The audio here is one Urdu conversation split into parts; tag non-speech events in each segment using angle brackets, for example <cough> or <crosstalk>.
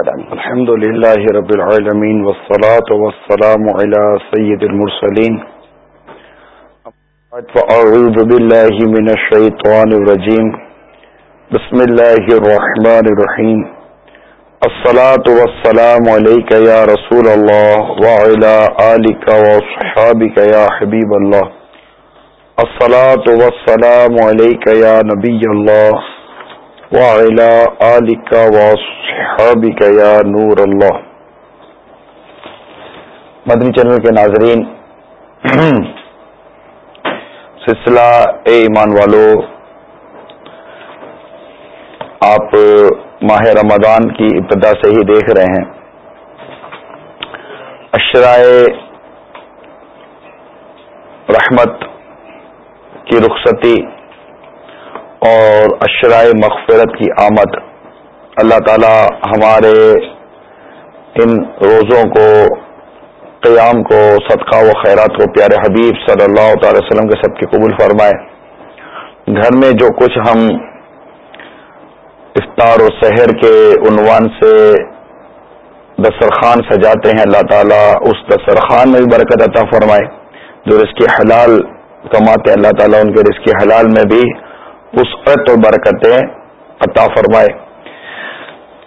الحمد لله رب العالمين والصلاة والسلام على سيد المرسلين فأعوذ بالله من الشيطان الرجيم بسم الله الرحمن الرحيم الصلاة والسلام عليك يا رسول الله وعلى آلك وصحابك يا حبيب الله الصلاة والسلام عليك يا نبي الله یا نور اللہ مدنی چینل کے ناظرین، سلسلہ اے ایمان والو، آپ ماہ رمضان کی ابتدا سے ہی دیکھ رہے ہیں۔ اشرائے رحمت کی رخصتی اور اشرائے مغفرت کی آمد۔ اللہ تعالی ہمارے ان روزوں کو، قیام کو، صدقہ و خیرات کو، پیارے حبیب صلی اللہ تعالی وسلم کے سب کی قبول فرمائے۔ گھر میں جو کچھ ہم افطار و سحر کے عنوان سے دسترخوان سجاتے ہیں، اللہ تعالیٰ اس دسترخوان میں بھی برکت عطا فرمائے۔ جو رزق حلال کماتے ہیں، اللہ تعالیٰ ان کے رزق حلال میں بھی وسعت اور برکتیں عطا فرمائے۔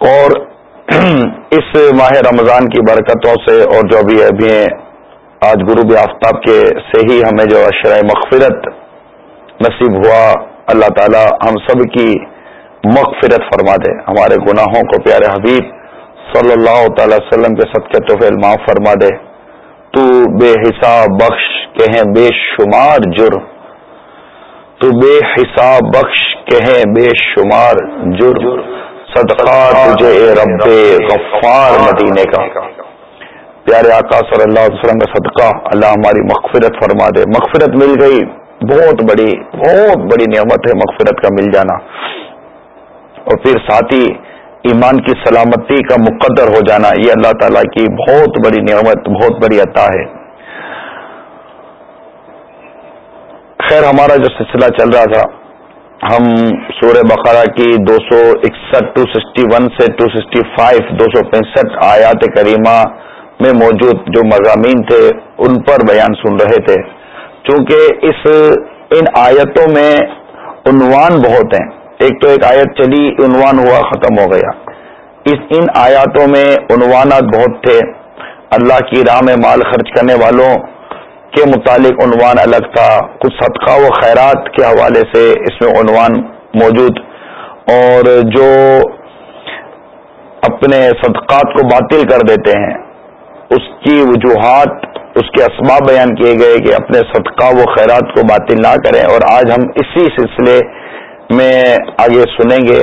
اور <clears throat> اس ماہ رمضان کی برکتوں سے اور جو بھی ابھی آج غروب آفتاب کے سے ہی ہمیں جو اشرۂ مغفرت نصیب ہوا۔ اللہ تعالی ہم سب کی مغفرت فرما دے۔ ہمارے گناہوں کو پیارے حبیب صلی اللہ تعالی وسلم کے سب کے توفیل معاف فرما دے۔ تو بے حساب بخش کہیں بے شمار جرم۔ تو بے حساب بخش کہیں بے شمار جر صدقہ تجھے رب غفار مدینے کا۔ پیارے آقا صلی اللہ علیہ وسلم کا صدقہ اللہ ہماری مغفرت فرما دے۔ مغفرت مل گئی۔ بہت بڑی بہت بڑی نعمت ہے مغفرت کا مل جانا۔ اور پھر ساتھ ہی ایمان کی سلامتی کا مقدر ہو جانا۔ یہ اللہ تعالیٰ کی بہت بڑی نعمت، بہت بڑی عطا ہے۔ خیر، ہمارا جو سلسلہ چل رہا تھا، ہم سورہ بقرہ کی دو سو اکسٹھ ٹو سکسٹی ون سے ٹو سکسٹی فائیو، دو سو پینسٹھ آیات کریمہ میں موجود جو مضامین تھے، ان پر بیان سن رہے تھے۔ چونکہ اس، ان آیتوں میں عنوان بہت ہیں۔ ایک تو ایک آیت چلی، عنوان ہوا، ختم ہو گیا۔ اس، ان آیاتوں میں عنوانات بہت تھے۔ اللہ کی راہ میں مال خرچ کرنے والوں کے متعلق عنوان الگ تھا۔ کچھ صدقہ و خیرات کے حوالے سے اس میں عنوان موجود۔ اور جو اپنے صدقات کو باطل کر دیتے ہیں، اس کی وجوہات، اس کے اسباب بیان کیے گئے کہ اپنے صدقہ و خیرات کو باطل نہ کریں۔ اور آج ہم اسی سلسلے میں آگے سنیں گے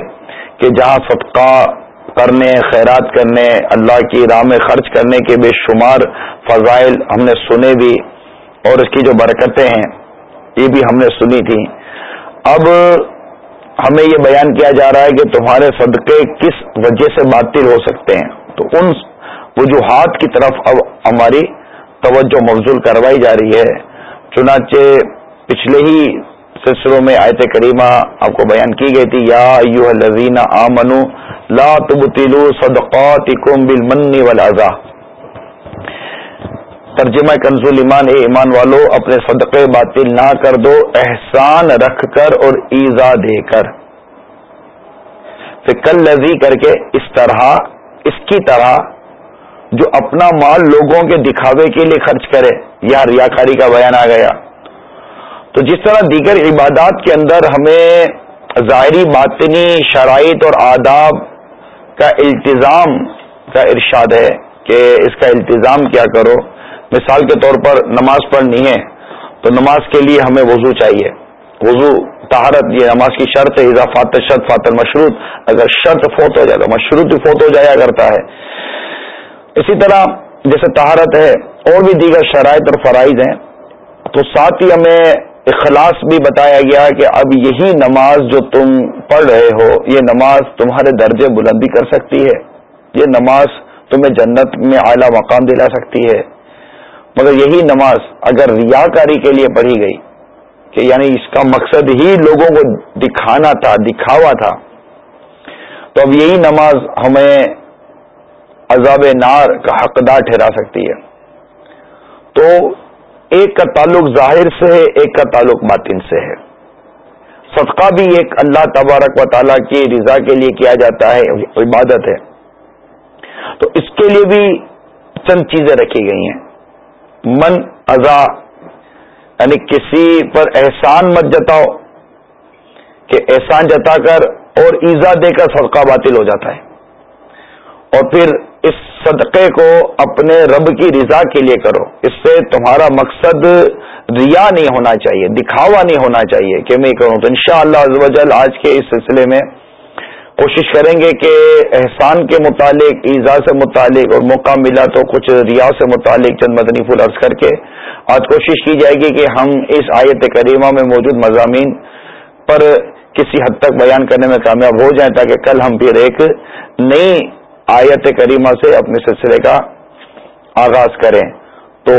کہ جہاں صدقہ کرنے، خیرات کرنے، اللہ کی راہ میں خرچ کرنے کے بے شمار فضائل ہم نے سنے بھی اور اس کی جو برکتیں ہیں، یہ بھی ہم نے سنی تھی۔ اب ہمیں یہ بیان کیا جا رہا ہے کہ تمہارے صدقے کس وجہ سے باطل ہو سکتے ہیں۔ تو ان وجوہات کی طرف اب ہماری توجہ مبزول کروائی جا رہی ہے۔ چنانچہ پچھلے ہی سلسلوں میں آیت کریمہ آپ کو بیان کی گئی تھی، یا ایوہ الذین آمنو لا تبتلو صدقاتکم بالمن والعزا۔ ترجمہ کنزول ایمان، اے ایمان والو، اپنے صدقے باطل نہ کر دو، احسان رکھ کر اور ایزا دے کر۔ پھر کل لذی کر کے اس طرح، اس کی طرح جو اپنا مال لوگوں کے دکھاوے کے لیے خرچ کرے یا ریاکاری کا بیان آ گیا۔ تو جس طرح دیگر عبادات کے اندر ہمیں ظاہری باطنی شرائط اور آداب کا التظام کا ارشاد ہے کہ اس کا التظام کیا کرو۔ مثال کے طور پر نماز پڑھنی ہے، تو نماز کے لیے ہمیں وضو چاہیے۔ وضو تہارت یہ نماز کی شرط ہے اضافات شرط فاتر مشروط اگر شرط فوت ہو جائے تو مشروط فوت ہو جایا کرتا ہے۔ اسی طرح جیسے تہارت ہے، اور بھی دیگر شرائط اور فرائض ہیں، تو ساتھ ہی ہمیں اخلاص بھی بتایا گیا کہ اب یہی نماز جو تم پڑھ رہے ہو، یہ نماز تمہارے درجے بلندی کر سکتی ہے۔ یہ نماز تمہیں جنت میں اعلیٰ مقام دلا سکتی ہے۔ مگر یہی نماز اگر ریاکاری کے لیے پڑھی گئی کہ یعنی اس کا مقصد ہی لوگوں کو دکھانا تھا، دکھاوا تھا، تو اب یہی نماز ہمیں عذاب نار کا حقدار ٹھہرا سکتی ہے۔ تو ایک کا تعلق ظاہر سے ہے، ایک کا تعلق باطن سے ہے۔ صدقہ بھی ایک اللہ تبارک و تعالیٰ کی رضا کے لیے کیا جاتا ہے، عبادت ہے۔ تو اس کے لیے بھی چند چیزیں رکھی گئی ہیں۔ من ازا یعنی کسی پر احسان مت جتاؤ، کہ احسان جتا کر اور ایزا دے کر صدقہ باطل ہو جاتا ہے۔ اور پھر اس صدقے کو اپنے رب کی رضا کے لیے کرو۔ اس سے تمہارا مقصد ریا نہیں ہونا چاہیے، دکھاوا نہیں ہونا چاہیے کہ میں کروں تو انشاءاللہ شاء اللہ آج کے اس سلسلے میں کوشش کریں گے کہ احسان کے متعلق ایزا سے متعلق اور موقع ملا تو کچھ ریا سے متعلق چند مدنی پھول عرض کر کے آج کوشش کی جائے گی کہ ہم اس آیت کریمہ میں موجود مضامین پر کسی حد تک بیان کرنے میں کامیاب ہو جائیں تاکہ کل ہم پھر ایک نئی آیت کریمہ سے اپنے سلسلے کا آغاز کریں۔ تو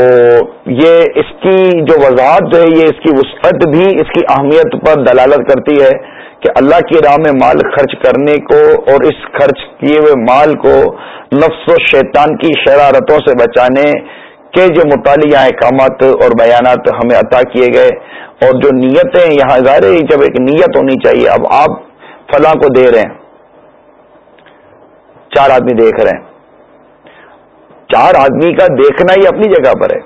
یہ اس کی جو وضاحت جو ہے، یہ اس کی وسعت بھی اس کی اہمیت پر دلالت کرتی ہے۔ کہ اللہ کی راہ میں مال خرچ کرنے کو اور اس خرچ کیے ہوئے مال کو نفس و شیطان کی شرارتوں سے بچانے کے جو مطالعہ، احکامات اور بیانات ہمیں عطا کیے گئے اور جو نیتیں یہاں ظاہر جب ایک نیت ہونی چاہیے۔ اب آپ فلاں کو دے رہے ہیں۔ چار آدمی دیکھ رہے ہیں۔ چار آدمی کا دیکھنا ہی اپنی جگہ پر ہے۔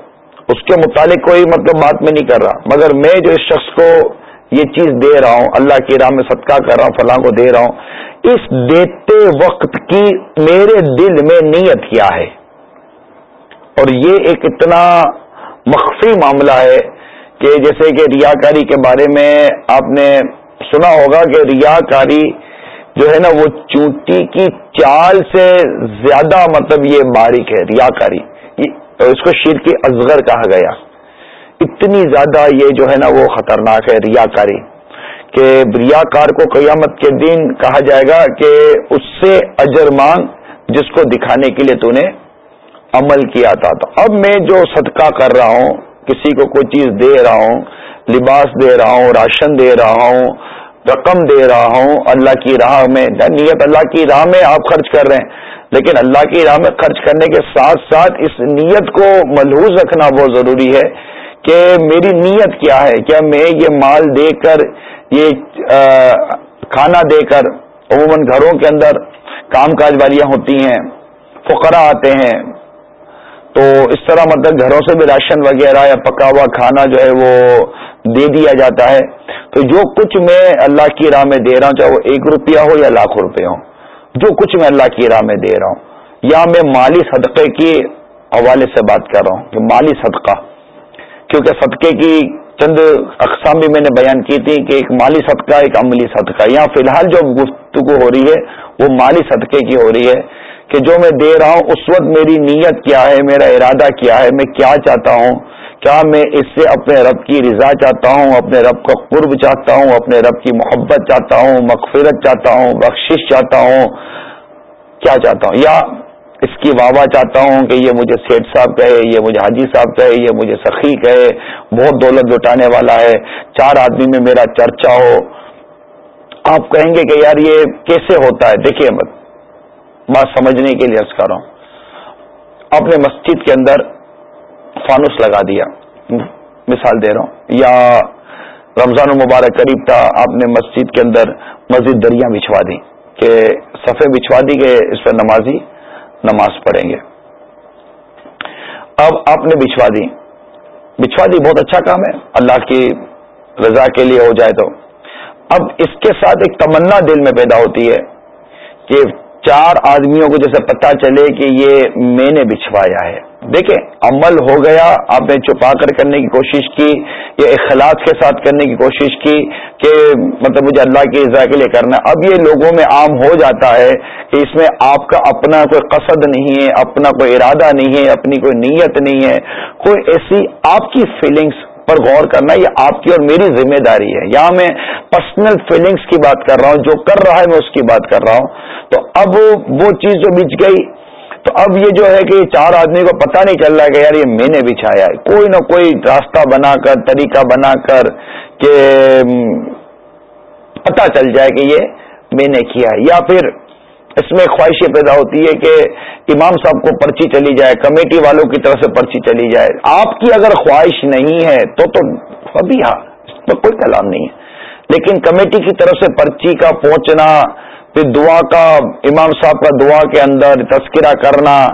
اس کے متعلق کوئی مطلب بات میں نہیں کر رہا۔ مگر میں جو اس شخص کو یہ چیز دے رہا ہوں، اللہ کی راہ میں صدقہ کر رہا ہوں، فلاں کو دے رہا ہوں۔ اس دیتے وقت کی میرے دل میں نیت کیا ہے؟ اور یہ ایک اتنا مخفی معاملہ ہے کہ جیسے کہ ریاکاری کے بارے میں آپ نے سنا ہوگا کہ ریاکاری جو ہے نا وہ چونٹی کی چال سے زیادہ مطلب یہ باریک ہے، ریاکاری۔ اس کو شیر کی ازغر کہا گیا۔ اتنی زیادہ یہ جو ہے نا وہ خطرناک ہے ریاکاری کہ ریاکار کو قیامت کے دن کہا جائے گا کہ اس سے اجر مانگ جس کو دکھانے کے لیے تو نے عمل کیا تھا۔ تو اب میں جو صدقہ کر رہا ہوں، کسی کو کوئی چیز دے رہا ہوں، لباس دے رہا ہوں، راشن دے رہا ہوں، رقم دے رہا ہوں، اللہ کی راہ میں، نیت اللہ کی راہ میں آپ خرچ کر رہے ہیں۔ لیکن اللہ کی راہ میں خرچ کرنے کے ساتھ ساتھ اس نیت کو ملحوظ رکھنا بہت ضروری ہے کہ میری نیت کیا ہے؟ کیا میں یہ مال دے کر، یہ کھانا دے کر عموماً گھروں کے اندر کام کاج والیاں ہوتی ہیں فقرا آتے ہیں، تو اس طرح مطلب گھروں سے بھی راشن وغیرہ یا پکا ہوا کھانا جو ہے وہ دے دیا جاتا ہے۔ تو جو کچھ میں اللہ کی راہ میں دے رہا ہوں، چاہے وہ ایک روپیہ ہو یا لاکھ روپے ہو جو کچھ میں اللہ کی راہ میں دے رہا ہوں، یا میں مالی صدقے کے حوالے سے بات کر رہا ہوں، کہ مالی صدقہ۔ کیونکہ صدقے کی چند اقسام بھی میں نے بیان کی تھی کہ ایک مالی صدقہ، ایک عملی صدقہ۔ یہاں فی الحال جو گفتگو ہو رہی ہے، وہ مالی صدقے کی ہو رہی ہے کہ جو میں دے رہا ہوں، اس وقت میری نیت کیا ہے، میرا ارادہ کیا ہے، میں کیا چاہتا ہوں؟ کیا میں اس سے اپنے رب کی رضا چاہتا ہوں، اپنے رب کا قرب چاہتا ہوں، اپنے رب کی محبت چاہتا ہوں، مغفرت چاہتا ہوں، بخشش چاہتا ہوں؟ کیا چاہتا ہوں؟ یا اس کی واہ چاہتا ہوں کہ یہ مجھے سیٹ صاحب کہے، یہ مجھے حاجی صاحب کہے، یہ مجھے سخی کہے، بہت دولت لٹانے والا ہے، چار آدمی میں میرا چرچا ہو۔ آپ کہیں گے کہ یار یہ کیسے ہوتا ہے؟ دیکھیے مت، بات سمجھنے کے لیے کر رہا ہوں۔ آپ نے مسجد کے اندر فانوس لگا دیا۔ مثال دے رہا ہوں۔ یا رمضان مبارک قریب تھا، آپ نے مسجد کے اندر مسجد دریا بچھوا دی، کہ صفے بچھوا دی کہ اس پر نمازی نماز پڑھیں گے۔ اب آپ نے بچھوا دی۔ بچھوا دی بہت اچھا کام ہے۔ اللہ کی رضا کے لیے ہو جائے تو۔ اب اس کے ساتھ ایک تمنا دل میں پیدا ہوتی ہے کہ چار آدمیوں کو جیسے پتا چلے کہ یہ میں نے بچھوایا ہے۔ دیکھیں، عمل ہو گیا، آپ نے چھپا کر کرنے کی کوشش کی، یا اخلاص کے ساتھ کرنے کی کوشش کی کہ مطلب مجھے اللہ کی رضا کے لیے کرنا اب یہ لوگوں میں عام ہو جاتا ہے کہ اس میں آپ کا اپنا کوئی قصد نہیں ہے، اپنا کوئی ارادہ نہیں ہے، اپنی کوئی نیت نہیں ہے۔ کوئی ایسی آپ کی فیلنگس پر غور کرنا یہ آپ کی اور میری ذمہ داری ہے۔ یہاں میں پرسنل فیلنگس کی بات کر رہا ہوں، جو کر رہا ہے میں اس کی بات کر رہا ہوں۔ تو اب وہ چیز جو بچ گئی تو اب یہ جو ہے کہ چار آدمی کو پتہ نہیں چل رہا ہے کہ یار یہ میں نے بچھایا ہے۔ کوئی نہ کوئی راستہ بنا کر، طریقہ بنا کر کہ پتہ چل جائے کہ یہ میں نے کیا ہے۔ یا پھر اس میں خواہشیں پیدا ہوتی ہے کہ امام صاحب کو پرچی چلی جائے، کمیٹی والوں کی طرف سے پرچی چلی جائے۔ آپ کی اگر خواہش نہیں ہے تو تو ابھی ہاں اس میں کوئی کلام نہیں ہے۔ لیکن کمیٹی کی طرف سے پرچی کا پہنچنا پھر دعا کا، امام صاحب کا دعا کے اندر تذکرہ کرنا،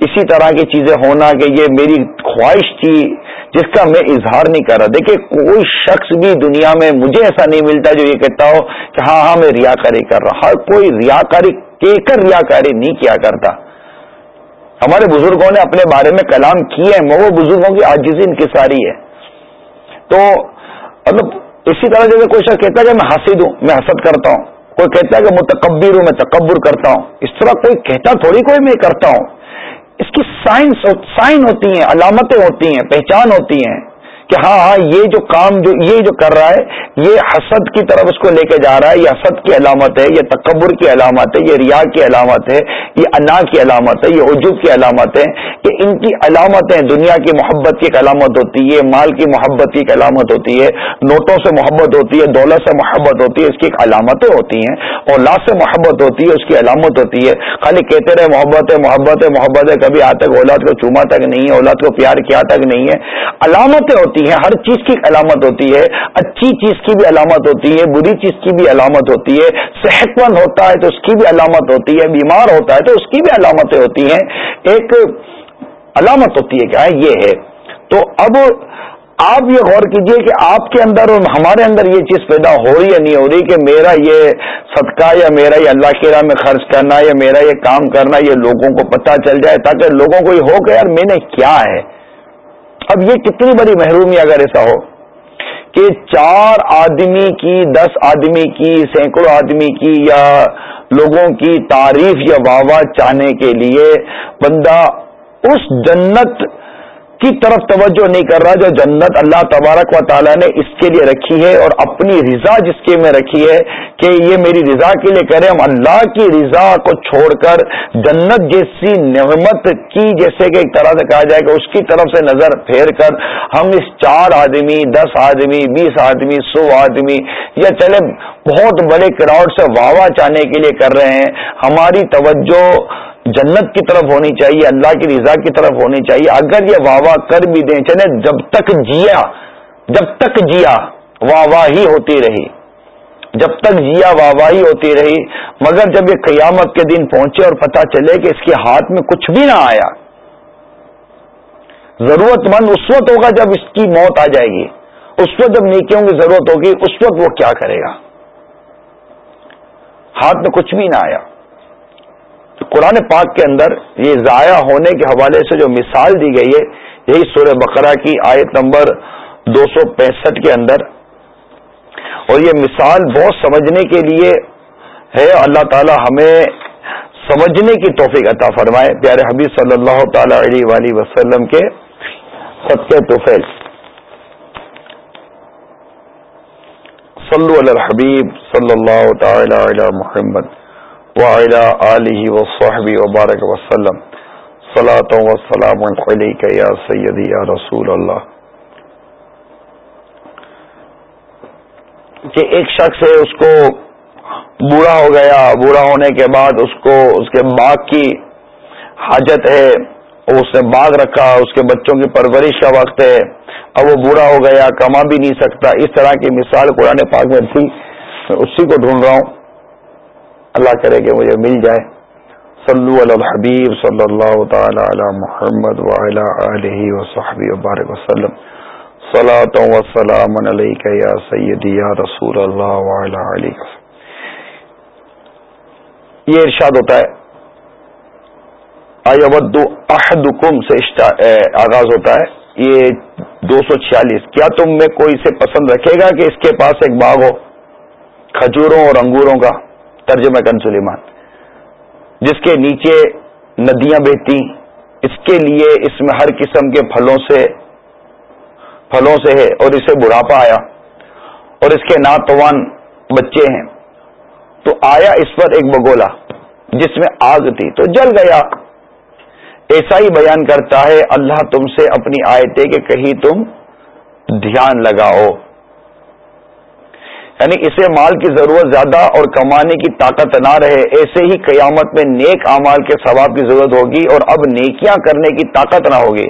اسی طرح کی چیزیں ہونا کہ یہ میری خواہش تھی، جس کا میں اظہار نہیں کر رہا۔ دیکھیں کوئی شخص بھی دنیا میں مجھے ایسا نہیں ملتا جو یہ کہتا ہو کہ ہاں ہاں میں ریاکاری کر رہا ہر کوئی ریاکاری کر ریاکاری نہیں کیا کرتا۔ ہمارے بزرگوں نے اپنے بارے میں کلام کیے ہیں، وہ بزرگوں کی آجزی انکساری ہے۔ تو مطلب اسی طرح جیسے کوئی شخص کہتا ہے کہ میں حسد ہوں، میں حسد کرتا ہوں۔ کوئی کہتا ہے کہ متکبر ہوں، میں تکبر کرتا ہوں۔ اس طرح کوئی کہتا تھوڑی کوئی میں کرتا ہوں۔ اس کی سائنس سائن ہوتی ہیں، علامتیں ہوتی ہیں، پہچان ہوتی ہیں۔ کہ ہاں ہاں یہ جو کام جو یہ جو کر رہا ہے، یہ حسد کی طرف اس کو لے کے جا رہا ہے، یہ حسد کی علامت ہے، یہ تکبر کی علامت ہے، یہ ریا کی علامت ہے، یہ انا کی علامت ہے، یہ عجب کی علامت ہے کہ ان کی علامتیں دنیا کی محبت کی ایک علامت ہوتی ہے، مال کی محبت کی ایک علامت ہوتی ہے، نوٹوں سے محبت ہوتی ہے، دولت سے محبت ہوتی ہے، اس کی ایک علامتیں ہوتی ہیں اور لا سے محبت ہوتی ہے، اس کی علامت ہوتی ہے۔ خالی کہتے رہے، محبت ہے محبت ہے محبت ہے، کبھی آتے اولاد کو چوما تک نہیں ہے، اولاد کو پیار کیا تک نہیں ہے۔ علامتیں ہوتی ہوتی ہیں ہر چیز کی علامت ہوتی ہے، اچھی چیز کی بھی علامت ہوتی ہے، بری چیز کی بھی علامت ہوتی ہے صحت مند ہوتا ہے تو اس کی بھی علامت ہوتی ہے، بیمار ہوتا ہے تو اس کی بھی علامتیں ہوتی ہیں۔ ایک علامت ہوتی ہے کیا؟ یہ ہے۔ تو اب آپ یہ غور کیجیے کہ آپ کے اندر اور ہمارے اندر یہ چیز پیدا ہو رہی یا نہیں ہو رہی کہ میرا یہ صدقہ یا میرا یہ اللہ کے راہ میں خرچ کرنا یا میرا یہ کام کرنا یہ لوگوں کو پتہ چل جائے تاکہ لوگوں کو یہ ہو کہ یار میں نے کیا ہے۔ اب یہ کتنی بڑی محرومی اگر ایسا ہو کہ چار آدمی کی، دس آدمی کی، سینکڑوں آدمی کی یا لوگوں کی تعریف یا واہ واہ چاہنے کے لیے بندہ اس جنت کی طرف توجہ نہیں کر رہا جو جنت اللہ تبارک و تعالیٰ نے اس کے لیے رکھی ہے اور اپنی رضا جس کے میں رکھی ہے کہ یہ میری رضا کے لیے کرے ہم اللہ کی رضا کو چھوڑ کر جنت جیسی نعمت کی جیسے کہ ایک طرح سے کہا جائے کہ اس کی طرف سے نظر پھیر کر ہم اس چار آدمی، دس آدمی، بیس آدمی، سو آدمی یا چلے بہت بڑے کراؤڈ سے واہ واہ چاہنے کے لیے کر رہے ہیں۔ ہماری توجہ جنت کی طرف ہونی چاہیے، اللہ کی رضا کی طرف ہونی چاہیے۔ اگر یہ واہ واہ کر بھی دیں چلے، جب تک جیا، جب تک جیا واہ واہ ہی ہوتی رہی۔ جب تک جیا واہ واہ ہی ہوتی رہی۔ مگر جب یہ قیامت کے دن پہنچے اور پتہ چلے کہ اس کے ہاتھ میں کچھ بھی نہ آیا ضرورت مند اس وقت ہوگا جب اس کی موت آ جائے گی۔ اس وقت جب نیکیوں کی ضرورت ہوگی، اس وقت وہ کیا کرے گا؟ ہاتھ میں کچھ بھی نہ آیا۔ قرآن پاک کے اندر یہ ضائع ہونے کے حوالے سے جو مثال دی گئی ہے، یہی سورہ بقرہ کی آیت نمبر دو سو پینسٹھ کے اندر۔ اور یہ مثال بہت سمجھنے کے لیے ہے، اللہ تعالی ہمیں سمجھنے کی توفیق عطا فرمائے۔ پیارے حبیب صلی اللہ تعالی علیہ وسلم کے صدقے توفیل صلو علی الحبیب صلی اللہ تعالی علی محمد۔ وعلى آله وصحبه وبارك وسلم. صلاة والسلام عليك يا سيدي يا رسول اللہ کہ ایک شخص ہے اس کو بوڑھا ہو گیا، بوڑھا ہونے کے بعد اس کو، اس کے باغ کی حاجت ہے اس نے باغ رکھا، اس کے بچوں کی پرورش کا وقت ہے، اب وہ بوڑھا ہو گیا، کما بھی نہیں سکتا۔ اس طرح کی مثال قرآن پاک میں تھی، میں اسی کو ڈھونڈ رہا ہوں۔ اللہ کرے کہ مجھے مل جائے۔ صلو علی الحبیب صلی اللہ تعالی علی محمد وعلی آلہ وصحبہ وبارک وسلم۔ صلاة و سلام علیکہ یا سیدی یا رسول اللہ وعلی آلہ یہ ارشاد ہوتا ہے۔ آیود احدکم سے آغاز ہوتا ہے۔ یہ دو سو چھیالیس۔ کیا تم میں کوئی سے پسند رکھے گا کہ اس کے پاس ایک باغ ہو؟ کھجوروں اور انگوروں کا۔ ترجمہ کن سلیمان، جس کے نیچے ندیاں بہتی، اس کے لیے اس میں ہر قسم کے پھلوں سے پھلوں سے ہے اور اسے بڑھاپا آیا۔ اور اس کے ناتوان بچے ہیں۔ تو آیا اس پر ایک بگولا، جس میں آگ تھی۔ تو جل گیا۔ ایسا ہی بیان کرتا ہے، اللہ تم سے اپنی آیتیں کہ کہیں تم دھیان لگاؤ۔ یعنی اسے مال کی ضرورت زیادہ اور کمانے کی طاقت نہ رہے، ایسے ہی قیامت میں نیک امال کے ثواب کی ضرورت ہوگی اور اب نیکیاں کرنے کی طاقت نہ ہوگی۔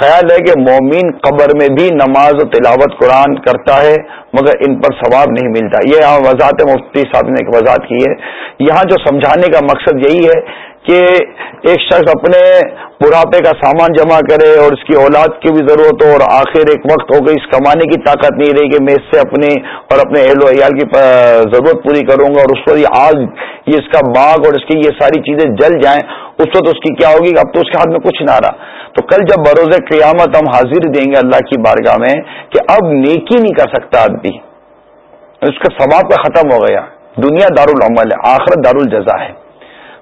خیال ہے کہ مومن قبر میں بھی نماز و تلاوت قرآن کرتا ہے، مگر ان پر ثواب نہیں ملتا۔ یہ وضاحت مفتی صاحب نے ایک وضاحت کی ہے۔ یہاں جو سمجھانے کا مقصد یہی ہے کہ ایک شخص اپنے بڑھاپے کا سامان جمع کرے اور اس کی اولاد کی بھی ضرورت ہو اور آخر ایک وقت ہو گئی، اس کمانے کی طاقت نہیں رہی کہ میں اس سے اپنے اور اپنے اہل و عیال کی ضرورت پوری کروں گا اور اس پر یہ آگ، یہ اس کا باغ اور اس کی یہ ساری چیزیں جل جائیں، اس وقت اس کی کیا ہوگی اب تو اس کے ہاتھ میں کچھ نہ رہا۔ تو کل جب بروز قیامت ہم حاضر دیں گے اللہ کی بارگاہ میں کہ اب نیکی نہیں کر سکتا آدمی۔ اس کا ثواب کا ختم ہو گیا۔ دنیا دار العمل ہے، آخرت دار الجزا ہے۔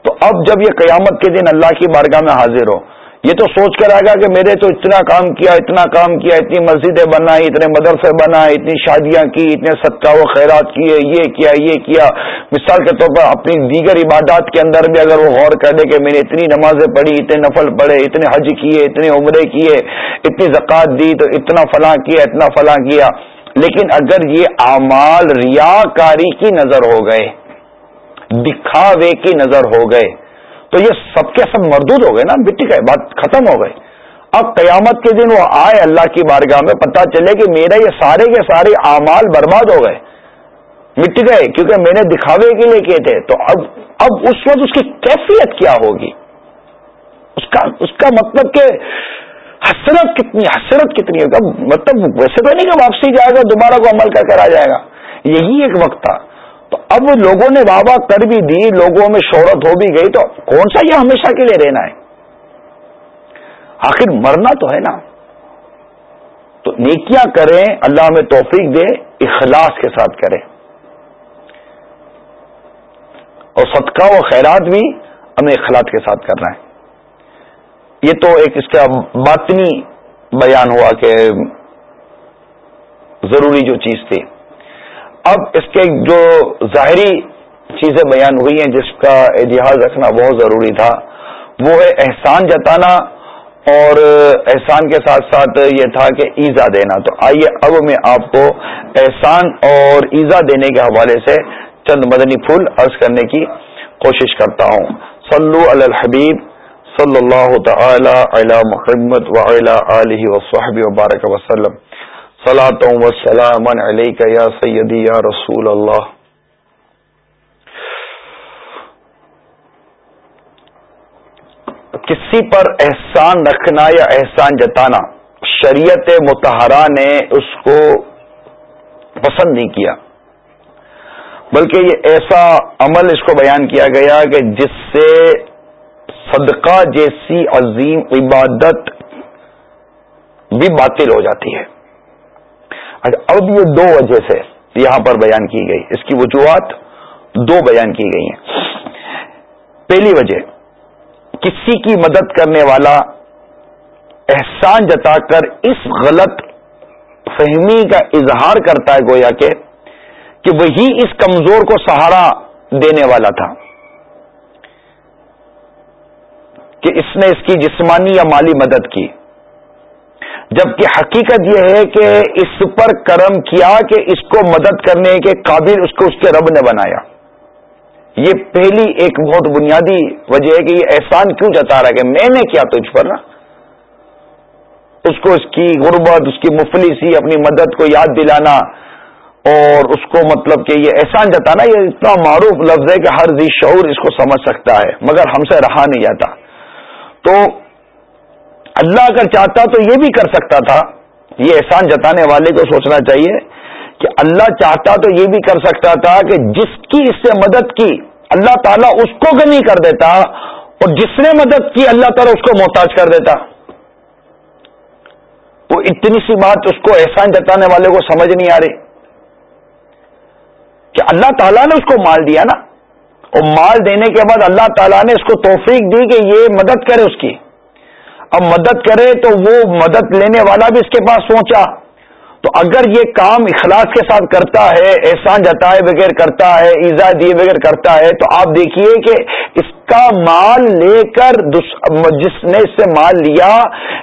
تو اب جب یہ قیامت کے دن اللہ کی بارگاہ میں حاضر ہو، یہ تو سوچ کر آئے گا کہ میرے تو اتنا کام کیا، اتنا کام کیا، اتنی مسجدیں بنائی، اتنے مدرسے بنائے، اتنی شادیاں کی، اتنے صدقہ و خیرات کیے، یہ کیا یہ کیا۔ مثال کے طور پر اپنی دیگر عبادات کے اندر بھی اگر وہ غور کر دے کہ میں نے اتنی نمازیں پڑھی، اتنے نفل پڑھے، اتنے حج کیے، اتنے عمرے کیے، اتنی زکوٰۃ دی، تو اتنا فلاں کیا، اتنا فلاں کیا۔ لیکن اگر یہ اعمال ریاکاری کی نظر ہو گئے دکھاوے کی نظر ہو گئے۔ تو یہ سب کے سب مردود ہو گئے نا، مٹی گئے بات ختم ہو گئے اب قیامت کے دن وہ آئے اللہ کی بارگاہ میں پتا چلے کہ میرے یہ سارے کے سارے اعمال برباد ہو گئے۔ مٹ گئے، کیونکہ میں نے دکھاوے کے لیے کیے تھے۔ تو اب اب اس وقت اس کی کیفیت کیا ہوگی؟ اس کا اس کا مطلب کہ حسرت کتنی حسرت کتنی ہوگا مطلب ویسے تو نہیں کہ واپسی جائے گا، دوبارہ کو عمل کر کر آ جائے گا۔ یہی ایک وقت تھا۔ اب لوگوں نے واہ واہ کر بھی دی، لوگوں میں شہرت ہو بھی گئی تو کون سا یہ ہمیشہ کے لیے رہنا ہے؟ آخر مرنا تو ہے نا۔ تو نیکیاں کریں، اللہ ہمیں توفیق دے، اخلاص کے ساتھ کریں۔ اور صدقہ و خیرات بھی ہمیں اخلاص کے ساتھ کرنا ہے۔ یہ تو ایک اس کا باطنی بیان ہوا کہ ضروری جو چیز تھی۔ اب اس کے جو ظاہری چیزیں بیان ہوئی ہیں، جس کا احتیاط رکھنا بہت ضروری تھا، وہ ہے احسان جتانا اور احسان کے ساتھ ساتھ یہ تھا کہ ایزا دینا۔ تو آئیے اب میں آپ کو احسان اور ایزا دینے کے حوالے سے چند مدنی پھول عرض کرنے کی کوشش کرتا ہوں۔ صلو علی الحبیب صلی اللہ تعالی علی محمد علیہ وصحب وبارک وسلم۔ وسلام علیہ یا سیدی یا رسول اللہ۔ کسی پر احسان رکھنا یا احسان جتانا، شریعت متحرہ نے اس کو پسند نہیں کیا۔ بلکہ یہ ایسا عمل اس کو بیان کیا گیا کہ جس سے صدقہ جیسی عظیم عبادت بھی باطل ہو جاتی ہے۔ اب یہ دو وجہ سے یہاں پر بیان کی گئی۔ اس کی وجوہات دو بیان کی گئی ہیں۔ پہلی وجہ، کسی کی مدد کرنے والا احسان جتا کر اس غلط فہمی کا اظہار کرتا ہے گویا کہ کہ وہی اس کمزور کو سہارا دینے والا تھا۔ کہ اس نے اس کی جسمانی یا مالی مدد کی۔ جبکہ حقیقت یہ ہے کہ اس پر کرم کیا کہ اس کو مدد کرنے کے قابل اس کو اس کے رب نے بنایا۔ یہ پہلی ایک بہت بنیادی وجہ ہے کہ یہ احسان کیوں جتا رہا ہے کہ میں نے کیا تجھ پر نا؟ اس کو اس کی غربت، اس کی مفلسی، اپنی مدد کو یاد دلانا اور اس کو مطلب کہ یہ احسان جتانا، یہ اتنا معروف لفظ ہے کہ ہر ذی شعور اس کو سمجھ سکتا ہے، مگر ہم سے رہا نہیں جاتا۔ تو اللہ اگر چاہتا تو یہ بھی کر سکتا تھا۔ یہ احسان جتانے والے کو سوچنا چاہیے کہ اللہ چاہتا تو یہ بھی کر سکتا تھا کہ جس کی اس سے مدد کی، اللہ تعالیٰ اس کو نہیں کر دیتا اور جس نے مدد کی، اللہ تعالیٰ اس کو محتاج کر دیتا۔ وہ اتنی سی بات اس کو احسان جتانے والے کو سمجھ نہیں آ رہی۔ کہ اللہ تعالیٰ نے اس کو مال دیا نا۔ اور مال دینے کے بعد اللہ تعالیٰ نے اس کو توفیق دی کہ یہ مدد کرے اس کی۔ اب مدد کرے تو وہ مدد لینے والا بھی اس کے پاس پہنچا۔ تو اگر یہ کام اخلاص کے ساتھ کرتا ہے، احسان جتائے بغیر کرتا ہے، ایزا دیے بغیر کرتا ہے، تو آپ دیکھیے کہ اس کا مال لے کر جس نے اس سے مال لیا،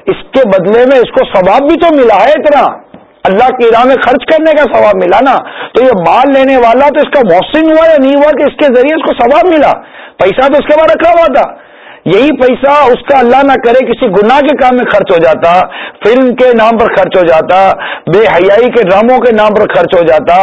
اس کے بدلے میں اس کو ثواب بھی تو ملا ہے اتنا۔ اللہ کی راہ میں خرچ کرنے کا ثواب ملا نا۔ تو یہ مال لینے والا تو اس کا محسن ہوا یا نہیں ہوا کہ اس کے ذریعے اس کو ثواب ملا؟ پیسہ تو اس کے بعد رکھا ہوا تھا۔ یہی پیسہ اس کا اللہ نہ کرے، کسی گناہ کے کام میں خرچ ہو جاتا، فلم کے نام پر خرچ ہو جاتا، بے حیائی کے ڈراموں کے نام پر خرچ ہو جاتا،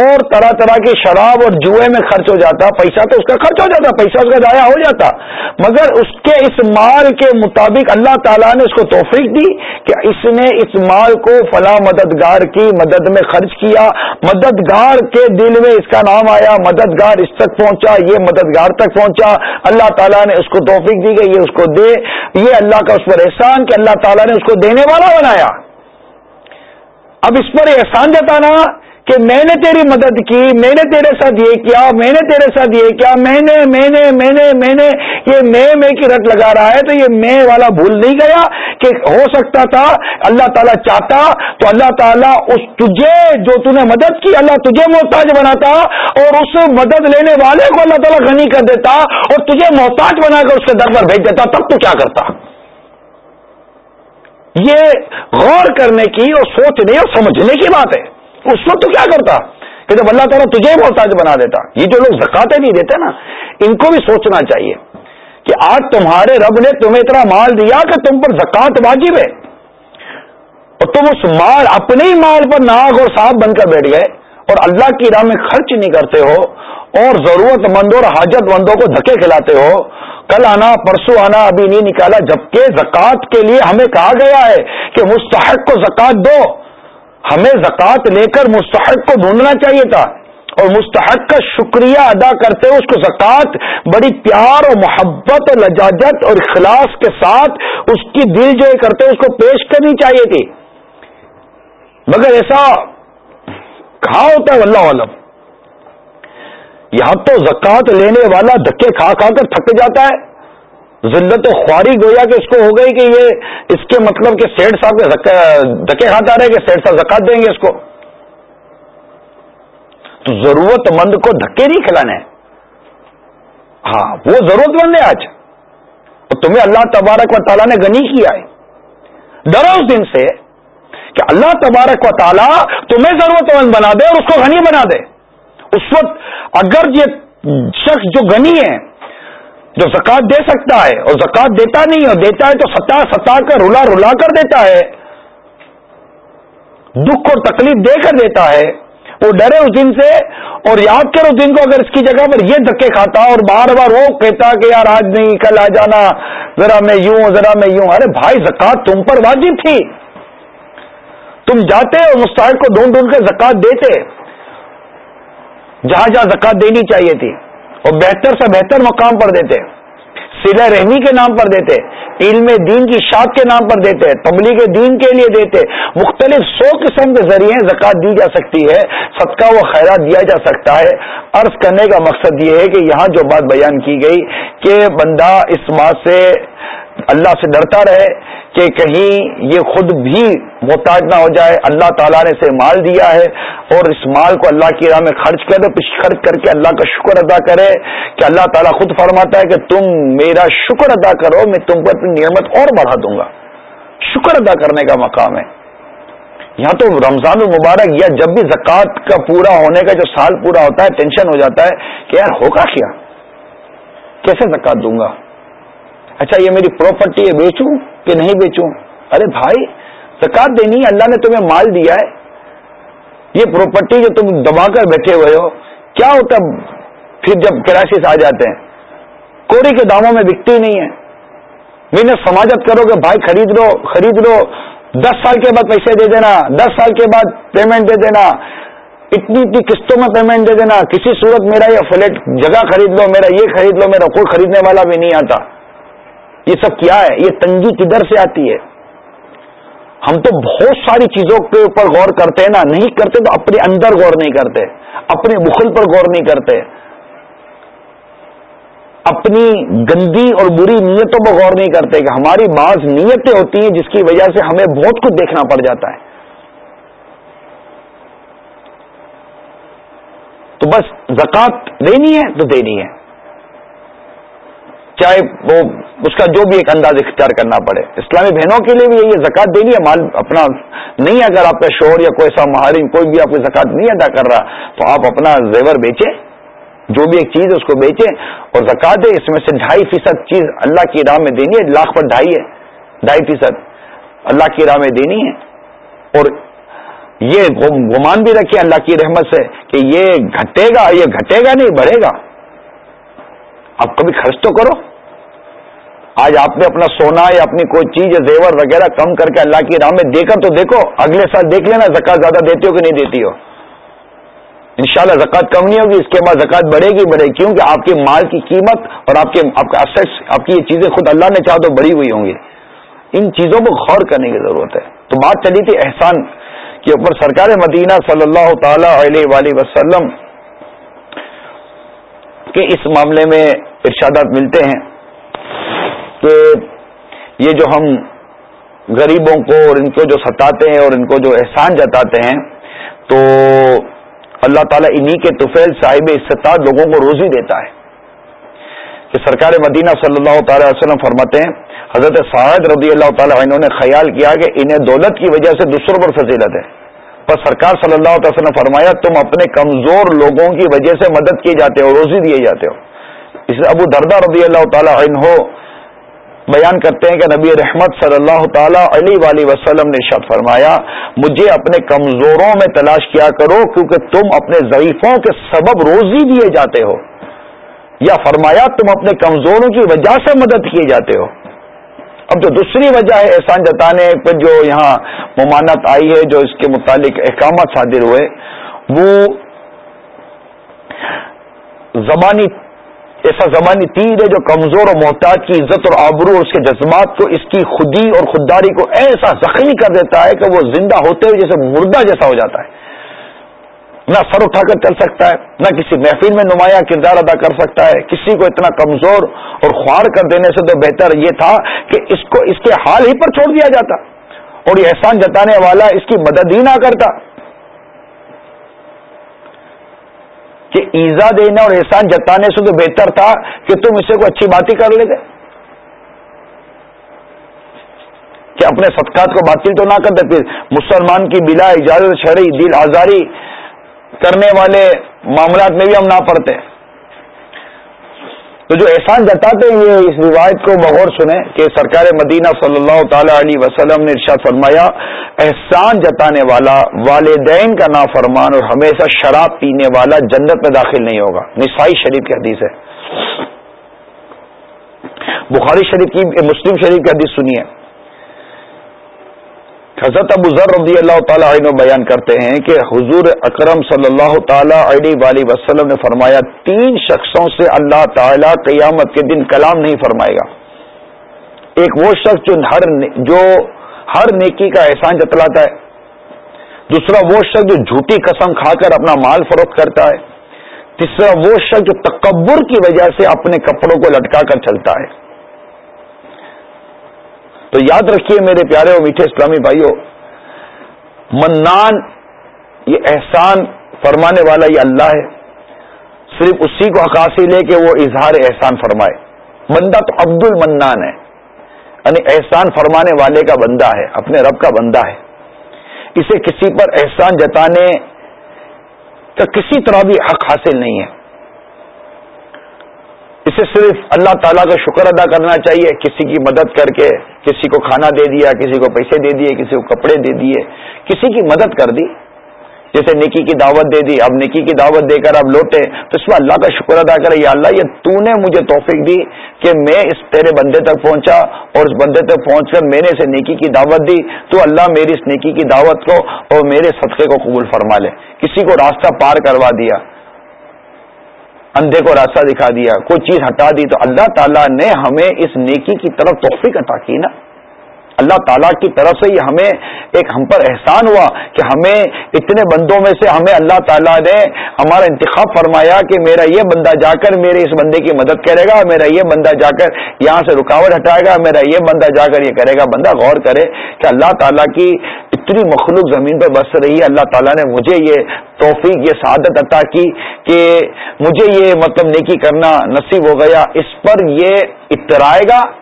اور طرح طرح کی شراب اور جوئے میں خرچ ہو جاتا، پیسہ تو اس کا خرچ ہو جاتا، پیسہ اس کا ضائع ہو جاتا۔ مگر اس کے اس مال کے مطابق اللہ تعالیٰ نے اس کو توفیق دی کہ اس نے اس مال کو فلاں مددگار کی، مدد میں خرچ کیا، مددگار کے دل میں اس کا نام آیا، مددگار اس تک پہنچا، یہ مددگار تک پہنچا۔ اللہ تعالیٰ نے اس کو توفیق دی گئی ہے، اس کو دے۔ یہ اللہ کا اس پر احسان کہ اللہ تعالیٰ نے اس کو دینے والا بنایا۔ اب اس پر احسان جتانا کہ میں نے تیری مدد کی، میں نے تیرے ساتھ یہ کیا، میں نے تیرے ساتھ یہ کیا، میں نے میں نے میں نے میں نے، یہ میں میں کی رٹ لگا رہا ہے تو یہ میں والا بھول نہیں گیا کہ ہو سکتا تھا، اللہ تعالیٰ چاہتا تو اللہ تعالیٰ اس تجھے جو تو نے مدد کی، اللہ تجھے محتاج بناتا اور اس مدد لینے والے کو اللہ تعالیٰ غنی کر دیتا اور تجھے محتاج بنا کر اس کے در پر بھیج دیتا، تب تو کیا کرتا؟ یہ غور کرنے کی اور سوچنے اور سمجھنے کی بات ہے۔ اس وقت تو کیا کرتا؟ کہ جب اللہ تعالیٰ تجھے محتاج بنا دیتا۔ یہ جو لوگ زکاتے نہیں دیتے نا، ان کو بھی سوچنا چاہیے کہ آج تمہارے رب نے تمہیں اتنا مال دیا کہ تم پر زکات واجب ہے۔ اور تم اس مال، اپنے ہی مال پر ناگ اور صاحب بن کر بیٹھ گئے اور اللہ کی راہ میں خرچ نہیں کرتے ہو اور ضرورت مندوں اور حاجت مندوں کو دھکے کھلاتے ہو۔ کل آنا، پرسوں آنا، ابھی نہیں نکالا، جبکہ زکات کے لیے ہمیں کہا گیا ہے کہ مستحق کو زکات دو۔ ہمیں زکوٰۃ لے کر مستحق کو ڈھونڈنا چاہیے تھا اور مستحق کا شکریہ ادا کرتے ہوئے اس کو زکوٰۃ، بڑی پیار اور محبت اور لجاجت اور اخلاص کے ساتھ اس کی دل جو کرتے اس کو پیش کرنی چاہیے تھی۔ مگر ایسا کہاں ہوتا ہے اللہ عالم۔ یہاں تو زکوٰۃ لینے والا دھکے کھا کھا کر تھک جاتا ہے۔ ذلت و خواری گویا کہ اس کو ہو گئی کہ یہ اس کے مطلب کہ سیٹ صاحب کے دھکے کھاتا رہے کہ سیٹ صاحب زکات دیں گے اس کو۔ تو ضرورت مند کو دھکے نہیں کھلانے ہاں وہ ضرورت مند ہے آج۔ اور تمہیں اللہ تبارک و تعالیٰ نے غنی کیا ہے۔ ڈرو اس دن سے کہ اللہ تبارک و تعالیٰ تمہیں ضرورت مند بنا دے اور اس کو غنی بنا دے۔ اس وقت اگر یہ شخص جو غنی ہے جو زکات دے سکتا ہے اور زکات دیتا نہیں اور دیتا ہے تو ستا ستا کر، رلا رلا کر دیتا ہے۔ دکھ اور تکلیف دے کر دیتا ہے۔ وہ ڈرے اس دن سے اور یاد کر اس دن کو اگر اس کی جگہ پر یہ دھکے کھاتا اور بار بار وہ کہتا کہ یار آج نہیں، کل آ جانا، ذرا میں یوں، ذرا میں یوں۔ ارے بھائی زکات تم پر واجب تھی۔ تم جاتے اور مستحق کو ڈھونڈ ڈھونڈ کے زکات دیتے۔ جہاں جہاں زکات دینی چاہیے تھی۔ اور بہتر سے بہتر مقام پر دیتے سلا رحمی کے نام پر دیتے، علم دین کی شاد کے نام پر دیتے، تبلیغ دین کے لیے دیتے۔ مختلف سو قسم کے ذریعے زکات دی جا سکتی ہے، صدقہ و خیرات دیا جا سکتا ہے۔ عرض کرنے کا مقصد یہ ہے کہ یہاں جو بات بیان کی گئی کہ بندہ اس ماہ سے اللہ سے ڈرتا رہے کہ کہیں یہ خود بھی محتاج نہ ہو جائے۔ اللہ تعالیٰ نے اسے مال دیا ہے اور اس مال کو اللہ کی راہ میں خرچ کر کرے خرچ کر کے اللہ کا شکر ادا کرے کہ اللہ تعالیٰ خود فرماتا ہے کہ تم میرا شکر ادا کرو، میں تم کو اپنی نعمت اور بڑھا دوں گا۔ شکر ادا کرنے کا مقام ہے۔ یہاں تو رمضان المبارک یا جب بھی زکوٰۃ کا پورا ہونے کا جو سال پورا ہوتا ہے ٹینشن ہو جاتا ہے کہ یار ہوگا کیا؟ کیسے زکات دوں گا؟ اچھا یہ میری پراپرٹی ہے، بیچوں کہ نہیں بیچوں؟ ارے بھائی، زکات دینی اللہ نے تمہیں مال دیا ہے۔ یہ پراپرٹی جو تم دبا کر بیٹھے ہوئے ہو، کیا ہوتا پھر جب کرائسس آ جاتے ہیں؟ کوری کے داموں میں بکتی نہیں ہے۔ میں سماجت کرو کہ بھائی خرید لو خرید لو۔ دس سال کے بعد پیسے دے دینا، دس سال کے بعد پیمنٹ دے دینا۔ اتنی اتنی قسطوں میں پیمنٹ دے دینا۔ کسی صورت میرا یہ فلیٹ جگہ خرید لو، میرا یہ خرید لو، میرا کوئی خریدنے والا بھی نہیں آتا۔ یہ سب کیا ہے؟ یہ تنگی کدھر سے آتی ہے؟ ہم تو بہت ساری چیزوں کے اوپر غور کرتے ہیں نا، نہیں کرتے تو اپنے اندر غور نہیں کرتے، اپنے بخل پر غور نہیں کرتے۔ اپنی گندی اور بری نیتوں پر غور نہیں کرتے کہ ہماری بعض نیتیں ہوتی ہیں جس کی وجہ سے ہمیں بہت کچھ دیکھنا پڑ جاتا ہے۔ تو بس زکات دینی ہے تو دینی ہے۔ چاہے وہ اس کا جو بھی ایک انداز اختیار کرنا پڑے۔ اسلامی بہنوں کے لیے بھی یہ زکات دینی ہے، مال اپنا نہیں اگر آپ کا شور یا کوئی ایسا مہارن کوئی بھی آپ کو زکات نہیں ادا کر رہا، تو آپ اپنا زیور بیچیں، جو بھی ایک چیز ہے اس کو بیچیں۔ اور زکات ہے اس میں سے ڈھائی فیصد چیز اللہ کی راہ میں دینی ہے لاکھ پر ڈھائی ہے، ڈھائی فیصد اللہ کی راہ میں دینی ہے۔ اور یہ گمان بھی رکھے اللہ کی رحمت سے کہ یہ گھٹے گا، یہ گھٹے گا نہیں، بڑھے گا۔ اب کبھی خرچ تو کرو۔ آج آپ نے اپنا سونا یا اپنی کوئی چیز زیور وغیرہ کم کر کے اللہ کی راہ میں دے کر تو دیکھو، اگلے سال دیکھ لینا زکات زیادہ دیتی ہو کہ نہیں دیتی ہو۔ انشاءاللہ شاء زکات کم نہیں ہوگی، اس کے بعد زکات بڑھے گی بڑھے گی۔ کیونکہ آپ کے مال کی قیمت اور آپ کے، آپ کا اسٹس آپ کی یہ چیزیں خود اللہ نے چاہا تو بڑی ہوئی ہوں گی۔ ان چیزوں کو غور کرنے کی ضرورت ہے۔ تو بات چلی تھی احسان کے اوپر۔ سرکار مدینہ صلی اللہ تعالی علیہ وسلم کے اس معاملے میں ارشادات ملتے ہیں کہ یہ جو ہم غریبوں کو اور ان کو جو ستاتے ہیں اور ان کو جو احسان جتاتے ہیں، تو اللہ تعالیٰ انہی کے توفیل صاحب استطاعت لوگوں کو روزی دیتا ہے۔ کہ سرکار مدینہ صلی اللہ تعالی وسلم فرماتے ہیں، حضرت سعد رضی اللہ تعالیٰ عنہ نے خیال کیا کہ انہیں دولت کی وجہ سے دوسروں پر فضیلت ہے۔ پر سرکار صلی اللہ تعالی وسلم فرمایا، تم اپنے کمزور لوگوں کی وجہ سے مدد کیے جاتے ہو، روزی دیے جاتے ہو۔ اس ابو دردہ رضی اللہ تعالیٰ عنہ بیان کرتے ہیں کہ نبی رحمت صلی اللہ تعالی علیہ وسلم نے شب فرمایا، مجھے اپنے کمزوروں میں تلاش کیا کرو کیونکہ تم اپنے ضعیفوں کے سبب روزی دیے جاتے ہو، یا فرمایا تم اپنے کمزوروں کی وجہ سے مدد کیے جاتے ہو۔ اب جو دوسری وجہ ہے احسان جتانے پر جو یہاں ممانت آئی ہے، جو اس کے متعلق احکامات صادر ہوئے، وہ زبانی ایسا زمانی تیر ہے جو کمزور اور محتاج کی عزت اور آبرو اور اس کے جذبات کو اس کی خودی اور خودداری کو ایسا زخمی کر دیتا ہے کہ وہ زندہ ہوتے ہوئے جیسے مردہ جیسا ہو جاتا ہے۔ نہ سر اٹھا کر چل سکتا ہے، نہ کسی محفل میں نمایاں کردار ادا کر سکتا ہے۔ کسی کو اتنا کمزور اور خوار کر دینے سے تو بہتر یہ تھا کہ اس کو اس کے حال ہی پر چھوڑ دیا جاتا اور یہ احسان جتانے والا اس کی مدد ہی نہ کرتا۔ کہ ایزا دینا اور احسان جتانے سے تو بہتر تھا کہ تم اسے کو اچھی بات ہی کر لے کہ اپنے صدقات کو باطل تو نہ کرتے پھر مسلمان کی بلا اجازت، شرعی، دل آزاری کرنے والے معاملات میں بھی ہم نہ پڑتے تو جو احسان جتاتے ہیں یہ اس روایت کو بغور سنیں کہ سرکار مدینہ صلی اللہ تعالی علیہ وسلم نے ارشاد فرمایا، احسان جتانے والا والدین کا نا فرمان اور ہمیشہ شراب پینے والا جنت میں داخل نہیں ہوگا۔ نسائی شریف کی حدیث ہے۔ بخاری شریف کی، مسلم شریف کی حدیث سنیے۔ حضرت ابو ذر رضی اللہ تعالیٰ عنہ بیان کرتے ہیں کہ حضور اکرم صلی اللہ تعالی علیہ وسلم نے فرمایا، تین شخصوں سے اللہ تعالی قیامت کے دن کلام نہیں فرمائے گا۔ ایک وہ شخص جو ہر جو ہر نیکی کا احسان جتلاتا ہے۔ دوسرا وہ شخص جو جھوٹی قسم کھا کر اپنا مال فروخت کرتا ہے۔ تیسرا وہ شخص جو تکبر کی وجہ سے اپنے کپڑوں کو لٹکا کر چلتا ہے۔ تو یاد رکھیے میرے پیارے اور میٹھے اسلامی بھائیوں منان یہ احسان فرمانے والا یہ اللہ ہے، صرف اسی کو حاصل ہے کہ وہ اظہار احسان فرمائے۔ بندہ تو عبد المنان ہے یعنی احسان فرمانے والے کا بندہ ہے، اپنے رب کا بندہ ہے۔ اسے کسی پر احسان جتانے کا کسی طرح بھی حق حاصل نہیں ہے۔ اسے صرف اللہ تعالیٰ کا شکر ادا کرنا چاہیے، کسی کی مدد کر کے، کسی کو کھانا دے دیا، کسی کو پیسے دے دیے، کسی کو کپڑے دے دیے، کسی کی مدد کر دی۔ جیسے نیکی کی دعوت دے دی، اب نیکی کی دعوت دے کر اب لوٹے، تو اس میں اللہ کا شکر ادا کرے۔ یا اللہ، یہ تو نے مجھے توفیق دی کہ میں اس تیرے بندے تک پہنچا اور اس بندے تک پہنچ کر میں نے اسے نیکی کی دعوت دی۔ تو اللہ میری اس نیکی کی دعوت کو اور میرے صدقے کو قبول فرما لے۔ کسی کو راستہ پار کروا دیا۔ اندھے کو راستہ دکھا دیا، کوئی چیز ہٹا دی، تو اللہ تعالیٰ نے ہمیں اس نیکی کی طرف توفیق عطا کی نا۔ اللہ تعالیٰ کی طرف سے یہ ہمیں ایک ہم پر احسان ہوا کہ ہمیں اتنے بندوں میں سے ہمیں اللہ تعالیٰ نے ہمارا انتخاب فرمایا کہ میرا یہ بندہ جا کر میرے اس بندے کی مدد کرے گا، میرا یہ بندہ جا کر یہاں سے رکاوٹ ہٹائے گا، میرا یہ بندہ جا کر یہ کرے گا۔ بندہ غور کرے کہ اللہ تعالیٰ کی اتنی مخلوق زمین پہ بس رہی ہے۔ اللہ تعالیٰ نے مجھے یہ توفیق، یہ سعادت عطا کی کہ مجھے یہ مطلب نیکی کرنا نصیب ہو گیا۔ اس پر یہ اترائے گا۔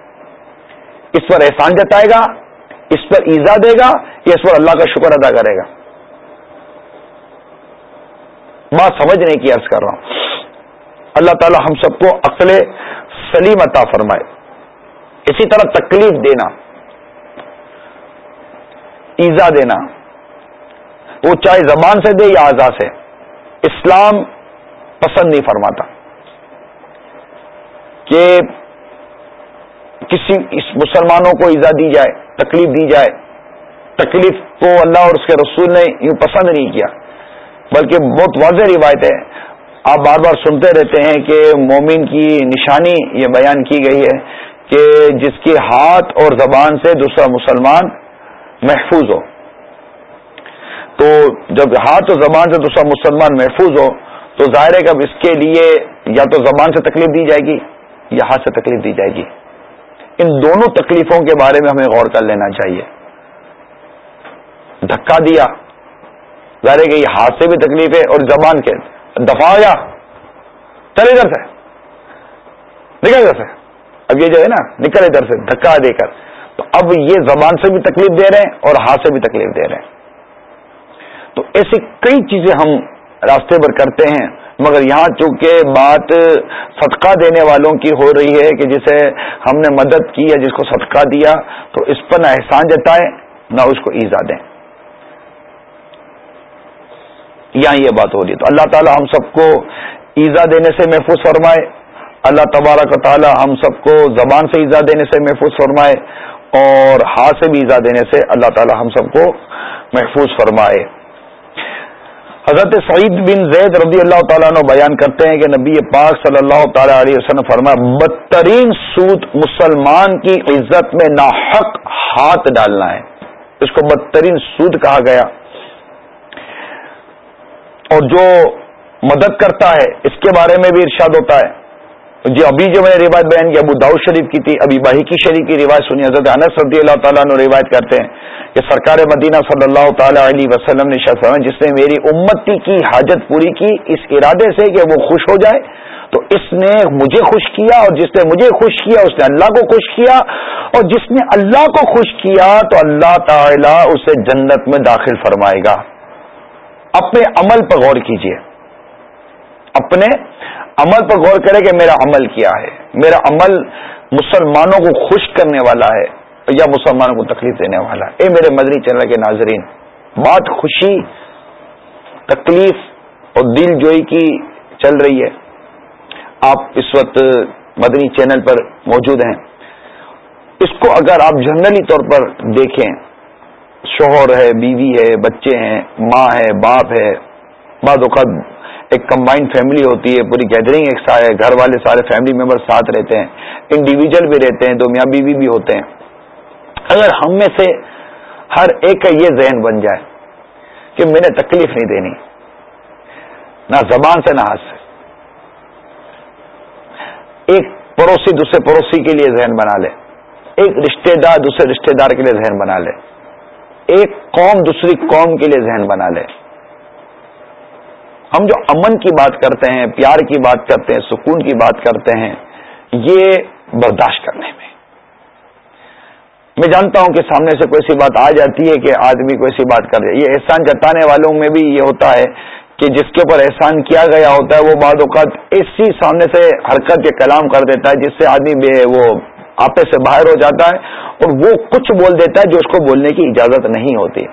اس پر احسان جتائے گا، اس پر ایزا دے گا یا اس پر اللہ کا شکر ادا کرے گا۔ بات سمجھنے کی عرض کر رہا ہوں۔ اللہ تعالی ہم سب کو عقل سلیم عطا فرمائے۔ اسی طرح تکلیف دینا، ایزا دینا۔ وہ چاہے زبان سے دے یا اعضا سے۔ اسلام پسند نہیں فرماتا کہ کسی اس مسلمانوں کو ایزا دی جائے، تکلیف دی جائے، تکلیف کو اللہ اور اس کے رسول نے یوں پسند نہیں کیا۔ بلکہ بہت واضح روایت ہے۔ آپ بار بار سنتے رہتے ہیں کہ مومن کی نشانی یہ بیان کی گئی ہے کہ جس کے ہاتھ اور زبان سے دوسرا مسلمان محفوظ ہو۔ تو جب ہاتھ اور زبان سے دوسرا مسلمان محفوظ ہو، تو ظاہر ہے کہ اب اس کے لیے یا تو زبان سے تکلیف دی جائے گی یا ہاتھ سے تکلیف دی جائے گی۔ ان دونوں تکلیفوں کے بارے میں ہمیں غور کر لینا چاہیے۔ دھکا دیا، ظاہر کہ یہ ہاتھ سے بھی تکلیف ہے اور زبان کے دفاع یا چل ادھر سے، نکل ادھر سے۔ اب یہ جو ہے نا، نکل ادھر سے، دھکا دے کر۔ تو اب یہ زبان سے بھی تکلیف دے رہے ہیں اور ہاتھ سے بھی تکلیف دے رہے ہیں۔ تو ایسی کئی چیزیں ہم راستے پر کرتے ہیں۔ مگر یہاں چونکہ بات صدقہ دینے والوں کی ہو رہی ہے کہ جسے ہم نے مدد کی یا جس کو صدقہ دیا، تو اس پر نہ احسان جتائے نہ اس کو ایزا دیں۔ یہاں یہ بات ہو رہی ہے۔ تو اللہ تعالی ہم سب کو ایزا دینے سے محفوظ فرمائے۔ اللہ تبارک و تعالی ہم سب کو زبان سے ایزا دینے سے محفوظ فرمائے اور ہاتھ سے بھی ایزا دینے سے اللہ تعالی ہم سب کو محفوظ فرمائے۔ حضرت سعید بن زید رضی اللہ تعالیٰ عنہ بیان کرتے ہیں کہ نبی پاک صلی اللہ تعالی علیہ وسلم فرمایا، بدترین سود مسلمان کی عزت میں ناحق ہاتھ ڈالنا ہے۔ اس کو بدترین سود کہا گیا۔ اور جو مدد کرتا ہے، اس کے بارے میں بھی ارشاد ہوتا ہے۔ جی ابھی جو میں نے روایت بیان کی، ابو داؤد شریف کی تھی، ابھی باہی کی شریف کی روایت سنی، حضرت انس رضی اللہ تعالیٰ نے روایت کرتے ہیں کہ سرکار مدینہ صلی اللہ تعالی علیہ وسلم نے شاہ جس نے میری امتی کی حاجت پوری کی، اس ارادے سے کہ وہ خوش ہو جائے، تو اس نے مجھے خوش کیا اور جس نے مجھے خوش کیا، اس نے اللہ کو خوش کیا اور جس نے اللہ کو خوش کیا، تو اللہ تعالی اسے جنت میں داخل فرمائے گا۔ اپنے عمل پر غور کیجیے اپنے عمل پر غور کرے کہ میرا عمل کیا ہے۔ میرا عمل مسلمانوں کو خوش کرنے والا ہے یا مسلمانوں کو تکلیف دینے والا اے میرے مدنی چینل کے ناظرین، بات خوشی، تکلیف اور دل جوئی کی چل رہی ہے۔ آپ اس وقت مدنی چینل پر موجود ہیں۔ اس کو اگر آپ جنرلی طور پر دیکھیں، شوہر ہے، بیوی ہے، بچے ہیں، ماں ہے، باپ ہے، بعض اوقات ایک کمبائنڈ فیملی ہوتی ہے، پوری گیدرنگ ایک ساتھ گھر والے سارے فیملی ممبر ساتھ رہتے ہیں انڈیویجل بھی رہتے ہیں، دو میاں بیوی بھی ہوتے ہیں۔ اگر ہم میں سے ہر ایک کا یہ ذہن بن جائے کہ میں نے تکلیف نہیں دینی، نہ زبان سے، نہ ہاتھ سے، ایک پڑوسی دوسرے پڑوسی کے لیے ذہن بنا لے، ایک رشتہ دار دوسرے رشتہ دار کے لیے ذہن بنا لے، ایک قوم دوسری قوم کے لیے ذہن بنا لے۔ ہم جو امن کی بات کرتے ہیں، پیار کی بات کرتے ہیں، سکون کی بات کرتے ہیں، یہ برداشت کرنے میں۔ میں جانتا ہوں کہ سامنے سے کوئی سی بات آ جاتی ہے کہ آدمی کوئی سی بات کر رہے۔ یہ احسان جتانے والوں میں بھی یہ ہوتا ہے کہ جس کے اوپر احسان کیا گیا ہوتا ہے، وہ بعد اوقات ایسی سامنے سے حرکت کے کلام کر دیتا ہے جس سے آدمی بے، وہ آپے سے باہر ہو جاتا ہے اور وہ کچھ بول دیتا ہے جو اس کو بولنے کی اجازت نہیں ہوتی۔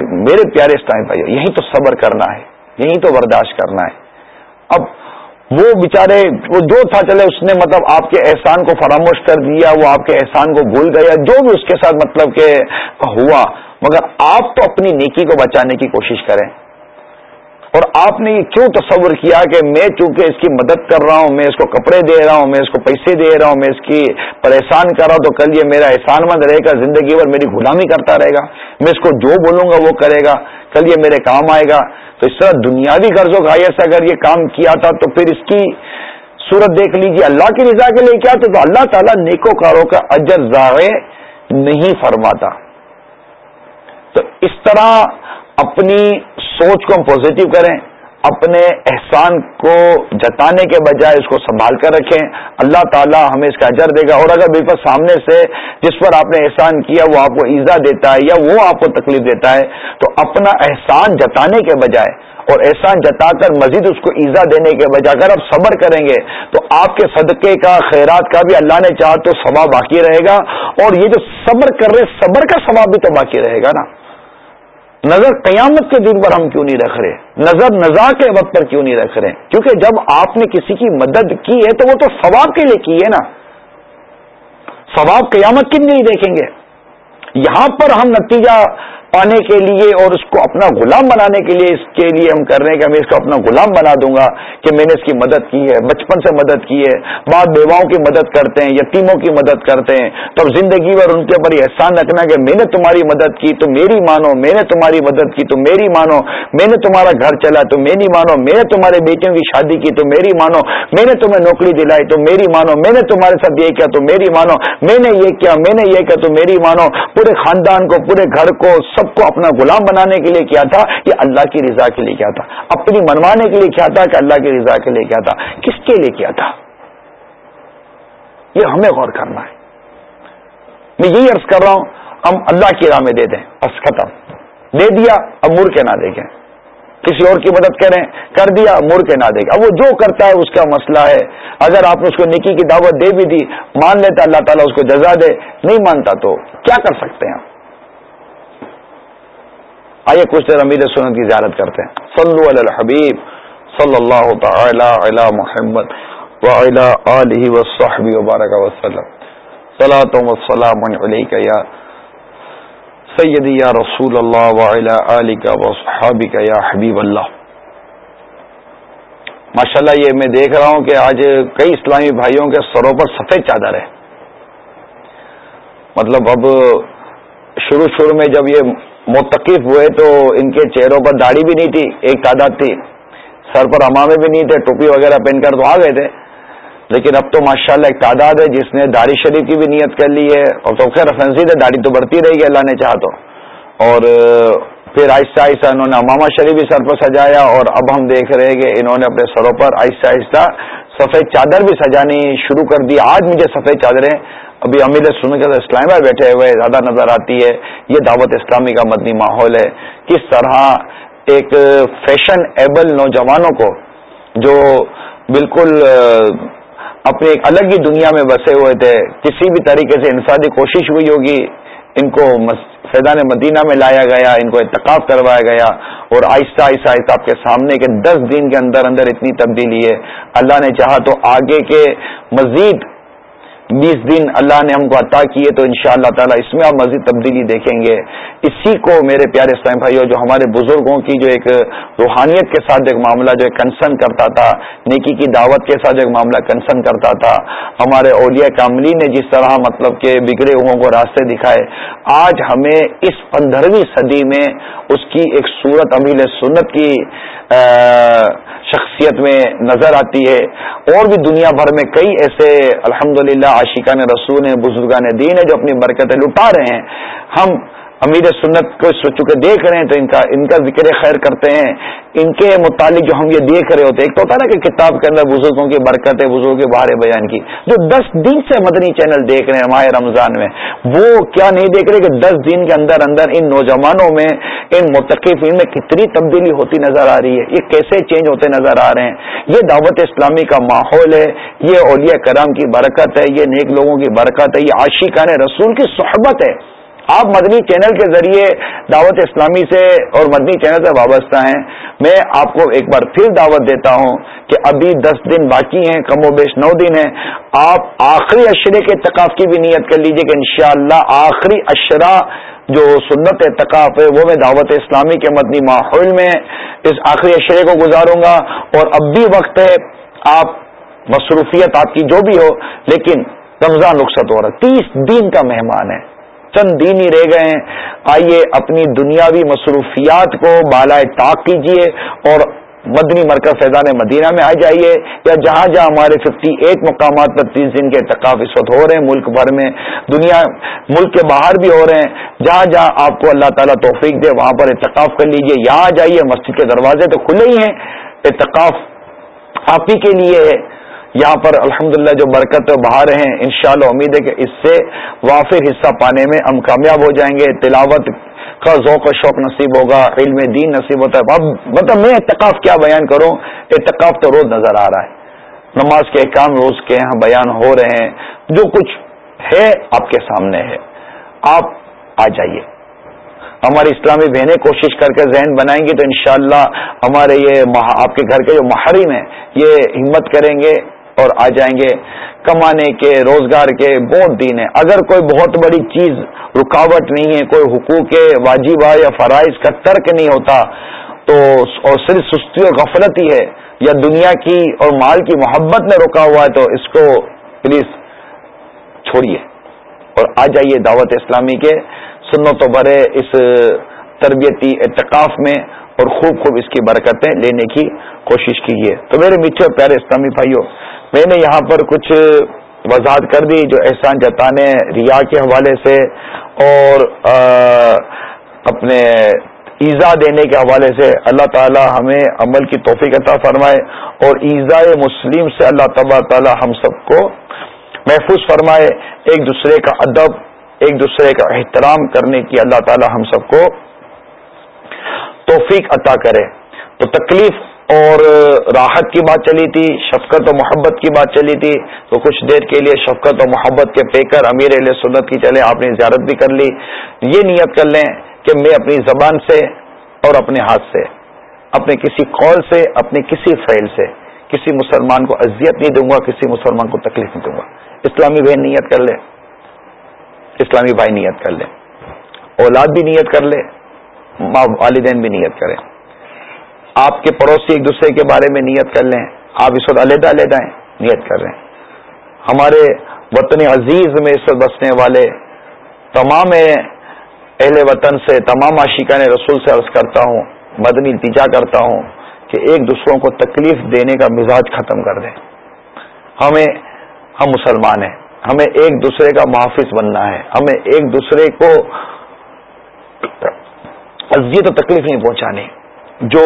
میرے پیارے اسٹائم بھائی یہی تو صبر کرنا ہے۔ یہی تو برداشت کرنا ہے۔ اب وہ بےچارے وہ جو تھا چلے، اس نے مطلب آپ کے احسان کو فراموش کر دیا، وہ آپ کے احسان کو بھول گیا، جو بھی اس کے ساتھ مطلب کہ ہوا، مگر آپ تو اپنی نیکی کو بچانے کی کوشش کریں۔ اور آپ نے یہ کیوں تصور کیا کہ میں چونکہ اس کی مدد کر رہا ہوں، میں اس کو کپڑے دے رہا ہوں، میں اس کو پیسے دے رہا ہوں، میں اس کی پریشان کر رہا ہوں، تو کل یہ میرا احسان مند رہے گا، زندگی بھر میری غلامی کرتا رہے گا، میں اس کو جو بولوں گا وہ کرے گا، کل یہ میرے کام آئے گا۔ تو اس طرح دنیاوی قرض و گائے سے اگر یہ کام کیا تھا تو پھر اس کی صورت دیکھ لیجیے اللہ کی رضا کے لیے کیا تو اللہ تعالیٰ نیکو کاروں کا اجر ضائع نہیں فرماتا۔ تو اس طرح اپنی سوچ کو ہم پازیٹو کریں، اپنے احسان کو جتانے کے بجائے اس کو سنبھال کر رکھیں۔ اللہ تعالیٰ ہمیں اس کا اجر دے گا اور اگر بالکل سامنے سے جس پر آپ نے احسان کیا وہ آپ کو ایزا دیتا ہے یا وہ آپ کو تکلیف دیتا ہے، تو اپنا احسان جتانے کے بجائے اور احسان جتا کر مزید اس کو ایزا دینے کے بجائے اگر آپ صبر کریں گے تو آپ کے صدقے کا، خیرات کا بھی اللہ نے چاہ تو ثواب باقی رہے گا۔ اور یہ جو صبر کر رہے، صبر کا ثواب بھی تو باقی رہے گا نا۔ نظر قیامت کے دن پر ہم کیوں نہیں رکھ رہے؟ نظر نزا کے وقت پر کیوں نہیں رکھ رہے؟ کیونکہ جب آپ نے کسی کی مدد کی ہے تو وہ تو ثواب کے لیے کی ہے نا۔ ثواب قیامت کی نہیں دیکھیں گے۔ یہاں پر ہم نتیجہ پانے کے لیے اور اس کو اپنا غلام بنانے کے لیے اس کے لیے ہم کر رہے ہیں کہ میں اس کو اپنا غلام بنا دوں گا کہ میں نے اس کی مدد کی ہے، بچپن سے مدد کی ہے بعد بیواؤں کی مدد کرتے ہیں، یتیموں کی مدد کرتے ہیں۔ تو اب زندگی بھر ان کے اوپر احسان رکھنا کہ میں نے تمہاری مدد کی تو میری مانو، میں نے تمہاری مدد کی تو میری مانو۔ میں نے تمہارا گھر چلا تو میری مانو۔ میں نے تمہارے بیٹیوں کی شادی کی تو میری مانو۔ میں نے تمہیں نوکری دلائی تو میری مانو۔ میں نے تمہارے ساتھ یہ کیا تو میری مانو۔ میں نے یہ کیا، میں نے یہ کیا تو میری مانو۔ پورے خاندان کو، پورے گھر کو، سب کو اپنا غلام بنانے کے لیے کیا تھا؟ یہ اللہ کی رضا کے لیے کیا تھا۔ اپنی منوانے کے لیے کیا تھا کہ اللہ کی رضا کے لیے کیا تھا؟ کس کے لیے کیا تھا؟ یہ ہمیں غور کرنا ہے۔ میں یہی عرض کر رہا ہوں، ہم اللہ کی راہ میں دے دیں، بس ختم۔ دے دیا، اب مڑ کے نہ دیکھیں۔ کسی اور کی مدد کریں۔ کر دیا مڑ کے نہ دیکھیں۔ اب وہ جو کرتا ہے، اس کا مسئلہ ہے۔ اگر آپ نے اس کو نکی کی دعوت دے بھی دی، مان لیتا، اللہ تعالیٰ اس کو جزا دے۔ نہیں مانتا تو کیا کر سکتے ہیں آئیے کچھ دیر امیر سنت کی زیارت کرتے ہیں۔ صلو علی الحبیب صلی اللہ تعالی علی محمد وعلی آلہ وصحبہ وبارک وسلم۔ صلاة والسلام علیکہ یا سیدی یا رسول اللہ وعلی آلہ وصحبہ یا حبیب اللہ۔ ماشاءاللہ یہ میں دیکھ رہا ہوں کہ آج کئی اسلامی بھائیوں کے سروں پر سفید چادر ہے۔ مطلب اب شروع شروع میں جب یہ متقف ہوئے تو ان کے چہروں پر داڑھی بھی نہیں تھی، ایک تعداد تھی۔ سر پر امامے بھی نہیں تھے، ٹوپی وغیرہ پہن کر تو آ گئے تھے۔ لیکن اب تو ماشاءاللہ ایک تعداد ہے، جس نے داڑھی شریف کی بھی نیت کر لی ہے۔ اور تو خیر فنسی ہے داڑھی تو بڑھتی رہے گی اللہ نے چاہ تو۔ اور، پھر آہستہ آہستہ انہوں نے امامہ شریف بھی سر پر سجایا۔ اور اب ہم دیکھ رہے ہیں کہ انہوں نے اپنے سروں پر آہستہ آہستہ سفید چادر بھی سجانی شروع کر دی۔ آج مجھے سفید چادریں ابھی امیر سن کے اسلام میں بیٹھے ہوئے زیادہ نظر آتی ہے، یہ دعوت اسلامی کا مدنی ماحول ہے۔ کس طرح ایک فیشن ایبل نوجوانوں کو جو بالکل اپنی ایک الگ ہی دنیا میں بسے ہوئے تھے، کسی بھی طریقے سے انفرادی کوشش ہوئی ہوگی، ان کو فیضان مدینہ میں لایا گیا، ان کو اتقاف کروایا گیا اور آہستہ آہستہ آہستہ آپ کے سامنے کے دس دن کے اندر اندر اتنی تبدیلی ہے۔ اللہ نے چاہا تو آگے کے مزید بیس دن اللہ نے ہم کو عطا کیے تو ان شاء اللہ تعالیٰ اس میں آپ مزید تبدیلی دیکھیں گے۔ اسی کو میرے پیارے اسلام بھائی جو ہمارے بزرگوں کی جو ایک روحانیت کے ساتھ ایک معاملہ جو کنسرن کرتا تھا، نیکی کی دعوت کے ساتھ جو ایک معاملہ کنسرن کرتا تھا، ہمارے اولیاء کاملی نے جس طرح مطلب کہ بگڑے ہوں کو راستے دکھائے، آج ہمیں اس پندرہویں صدی میں اس کی ایک صورت امیل سنت کی شخصیت میں نظر آتی ہے۔ اور بھی دنیا بھر میں کئی ایسے الحمدللہ للہ عاشقان رسول ہیں بزرگان دین ہیں جو اپنی برکتیں لٹا رہے ہیں۔ ہم امیر سنت کو چکے دیکھ رہے ہیں تو ان کا ان کا ذکر خیر کرتے ہیں۔ ان کے متعلق جو ہم یہ دیکھ رہے ہوتے ہیں، ایک تو ہوتا ہے نا کہ کتاب کے اندر بزرگوں کی برکت ہے بزرگوں کے باہر بیان کی۔ جو دس دن سے مدنی چینل دیکھ رہے ہیں ماہ رمضان میں، وہ کیا نہیں دیکھ رہے کہ دس دن کے اندر اندر ان نوجوانوں میں، ان متقفین میں کتنی تبدیلی ہوتی نظر آ رہی ہے۔ یہ کیسے چینج ہوتے نظر آ رہے ہیں؟ یہ دعوت اسلامی کا ماحول ہے، یہ اولیاء کرام کی برکت ہے، یہ نیک لوگوں کی برکت ہے، یہ عاشقان رسول کی صحبت ہے۔ آپ مدنی چینل کے ذریعے دعوت اسلامی سے اور مدنی چینل سے وابستہ ہیں۔ میں آپ کو ایک بار پھر دعوت دیتا ہوں کہ ابھی دس دن باقی ہیں، کم و بیش نو دن ہیں۔ آپ آخری اشرے کے اتقاف کی بھی نیت کر لیجیے کہ انشاءاللہ آخری اشرا جو سنت اعتکاف ہے، وہ میں دعوت اسلامی کے مدنی ماحول میں اس آخری اشرے کو گزاروں گا۔ اور اب بھی وقت ہے، آپ مصروفیت آپ کی جو بھی ہو، لیکن رمضان رخصت ہو رہا تیس دن کا مہمان ہے۔ چند دن ہی رہ گئے ہیں۔ آئیے اپنی دنیاوی مصروفیات کو بالائے طاق کیجیے اور مدنی مرکز فیضان مدینہ میں آ جائیے یا جہاں جہاں ہمارے ففٹی ایٹ مقامات پر تیس دن کے اتقاف اس وقت ہو رہے ہیں، ملک بھر میں، دنیا، ملک کے باہر بھی ہو رہے ہیں۔ جہاں جہاں آپ کو اللہ تعالیٰ توفیق دے، وہاں پر اتقاف کر لیجیے۔ یہاں آ جائیے، مسجد کے دروازے تو کھلے ہی ہیں۔ اتقاف آپ ہی کے لیے ہے۔ یہاں پر الحمدللہ جو برکت باہر ہیں، انشاءاللہ امید ہے کہ اس سے وافر حصہ پانے میں ہم کامیاب ہو جائیں گے۔ تلاوت کا ذوق و شوق نصیب ہوگا، علم دین نصیب ہوتا ہے۔ اب مطلب میں اتقاف کیا بیان کروں؟ اتقاف تو روز نظر آ رہا ہے۔ نماز کے کام روز کے یہاں بیان ہو رہے ہیں۔ جو کچھ ہے آپ کے سامنے ہے۔ آپ آ جائیے۔ ہماری اسلامی بہنیں کوشش کر کے ذہن بنائیں گی تو انشاءاللہ ہمارے یہ آپ کے گھر کے جو محرم ہیں، یہ ہمت کریں گے۔ اور آ جائیں گے کمانے کے، روزگار کے بہت دین ہے اگر کوئی بہت بڑی چیز رکاوٹ نہیں ہے، کوئی حقوق واجبہ یا فرائض کا ترک نہیں ہوتا، تو اور صرف سستی اور غفلت ہی ہے، یا دنیا کی اور مال کی محبت میں رکا ہوا ہے، تو اس کو پلیز چھوڑیے۔ اور آ جائیے دعوت اسلامی کے سنو تو برے اس تربیتی اتقاف میں، اور خوب خوب اس کی برکتیں لینے کی کوشش کیجیے۔ تو میرے میٹھے پیارے اسلامی بھائیوں میں نے یہاں پر کچھ وضاحت کر دی جو احسان جتانے ریا کے حوالے سے اور اپنے ایزا دینے کے حوالے سے اللہ تعالی ہمیں عمل کی توفیق عطا فرمائے اور ایزا مسلم سے اللہ تبا تعالی ہم سب کو محفوظ فرمائے، ایک دوسرے کا ادب، ایک دوسرے کا احترام کرنے کی اللہ تعالی ہم سب کو توفیق عطا کرے۔ تو تکلیف اور راحت کی بات چلی تھی، شفقت و محبت کی بات چلی تھی، تو کچھ دیر کے لیے شفقت و محبت کے پے کر امیر علیہ سنت کی چلے، آپ نے زیارت بھی کر لی۔ یہ نیت کر لیں کہ میں اپنی زبان سے اور اپنے ہاتھ سے، اپنے کسی قول سے، اپنے کسی فعل سے، کسی مسلمان کو اذیت نہیں دوں گا، کسی مسلمان کو تکلیف نہیں دوں گا۔ اسلامی بہن نیت کر لے اسلامی بھائی نیت کر لے اولاد بھی نیت کر لے ماں والدین بھی نیت کریں۔ آپ کے پڑوسی ایک دوسرے کے بارے میں نیت کر لیں، آپ اس وقت علیحدہ علیحدہ ہیں، نیت کر رہے ہیں۔ ہمارے وطن عزیز میں اس وقت بسنے والے تمام اہل وطن سے، تمام عاشقان رسول سے عرض کرتا ہوں، مدنی التجا کرتا ہوں کہ ایک دوسروں کو تکلیف دینے کا مزاج ختم کر دیں۔ ہمیں، ہم مسلمان ہیں، ہمیں ایک دوسرے کا محافظ بننا ہے، ہمیں ایک دوسرے کو اذیت و تکلیف نہیں پہنچانی۔ جو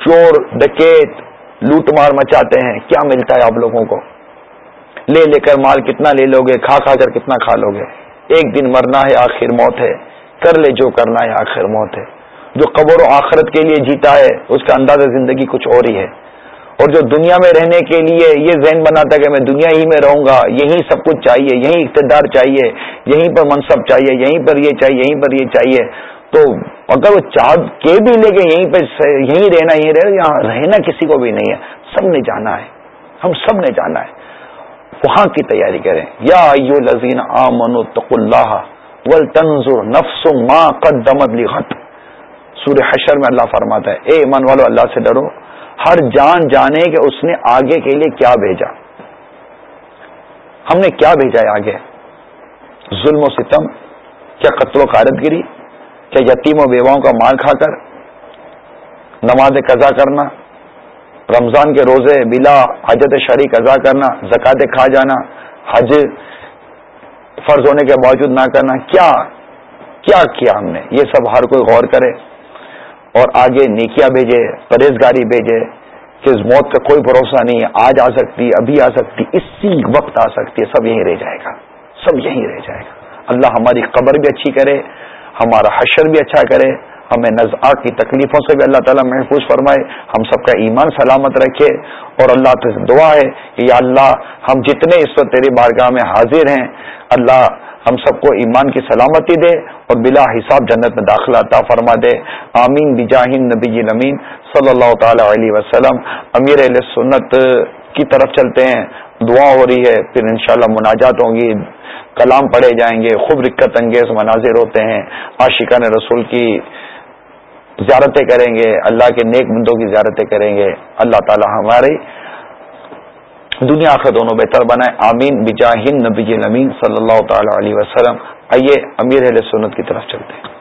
چور ڈکیت لوٹ مار مچاتے ہیں کیا ملتا ہے آپ لوگوں کو لے لے کر مال کتنا لے لو گے کھا کھا کر کتنا کھا لو گے ایک دن مرنا ہے آخر موت ہے کر لے جو کرنا ہے آخر موت ہے جو قبر و آخرت کے لیے جیتا ہے اس کا انداز زندگی کچھ اور ہی ہے اور جو دنیا میں رہنے کے لیے یہ ذہن بناتا ہے کہ میں دنیا ہی میں رہوں گا یہیں سب کچھ چاہیے یہیں اقتدار چاہیے یہیں پر منصب چاہیے یہیں پر یہ چاہیے یہیں پر یہ چاہیے تو اگر وہ چاہ کے بھی لے کے یہیں پہ یہیں رہنا، یہیں رہے یہاں رہنا کسی کو بھی نہیں ہے۔ سب نے جانا ہے۔ ہم سب نے جانا ہے۔ وہاں کی تیاری کریں۔ یا ایو لذین آمن تق اللہ ول تنظر نفس ما قدمت لغت سورہ حشر میں اللہ فرماتا ہے، اے ایمان والو، اللہ سے ڈرو۔ ہر جان جانے کہ اس نے آگے کے لیے کیا بھیجا۔ ہم نے کیا بھیجا ہے آگے؟ ظلم و ستم، کیا قتل و قارت گری؟ کہ یتیم و بیواؤں کا مال کھا کر، نماز قضا کرنا، رمضان کے روزے بلا حجت شرح قضا کرنا زکات کھا جانا، حج فرض ہونے کے باوجود نہ کرنا، کیا کیا کیا ہم نے؟ یہ سب ہر کوئی غور کرے اور آگے نیکیاں بھیجے، پرہیزگاری بھیجے کہ اس موت کا کوئی بھروسہ نہیں ہے آج آ سکتی، ابھی آ سکتی، اسی وقت آ سکتی ہے سب یہیں رہ جائے گا، سب یہیں رہ جائے گا۔ اللہ ہماری قبر بھی اچھی کرے ہمارا حشر بھی اچھا کرے، ہمیں نزا کی تکلیفوں سے بھی اللہ تعالیٰ محفوظ فرمائے، ہم سب کا ایمان سلامت رکھے اور اللہ سے دعا ہے کہ یا اللہ، ہم جتنے اس وقت تیری بارگاہ میں حاضر ہیں، اللہ ہم سب کو ایمان کی سلامتی دے اور بلا حساب جنت میں داخلہ عطا فرما دے۔ آمین۔ بجاہین نبی امین صلی اللہ تعالی علیہ وسلم۔ امیر علیہ سنت کی طرف چلتے ہیں۔ دعا ہو رہی ہے، پھر انشاءاللہ مناجات ہوں گی، کلام پڑھے جائیں گے، خوب رکت انگیز مناظر ہوتے ہیں۔ عاشقان رسول کی زیارتیں کریں گے، اللہ کے نیک بندوں کی زیارتیں کریں گے۔ اللہ تعالی ہمارے دنیا آخر دونوں بہتر بنائے۔ آمین۔ بجاہن نبی امین صلی اللہ تعالی علیہ وسلم۔ آئیے امیر علیہ سنت کی طرف چلتے ہیں۔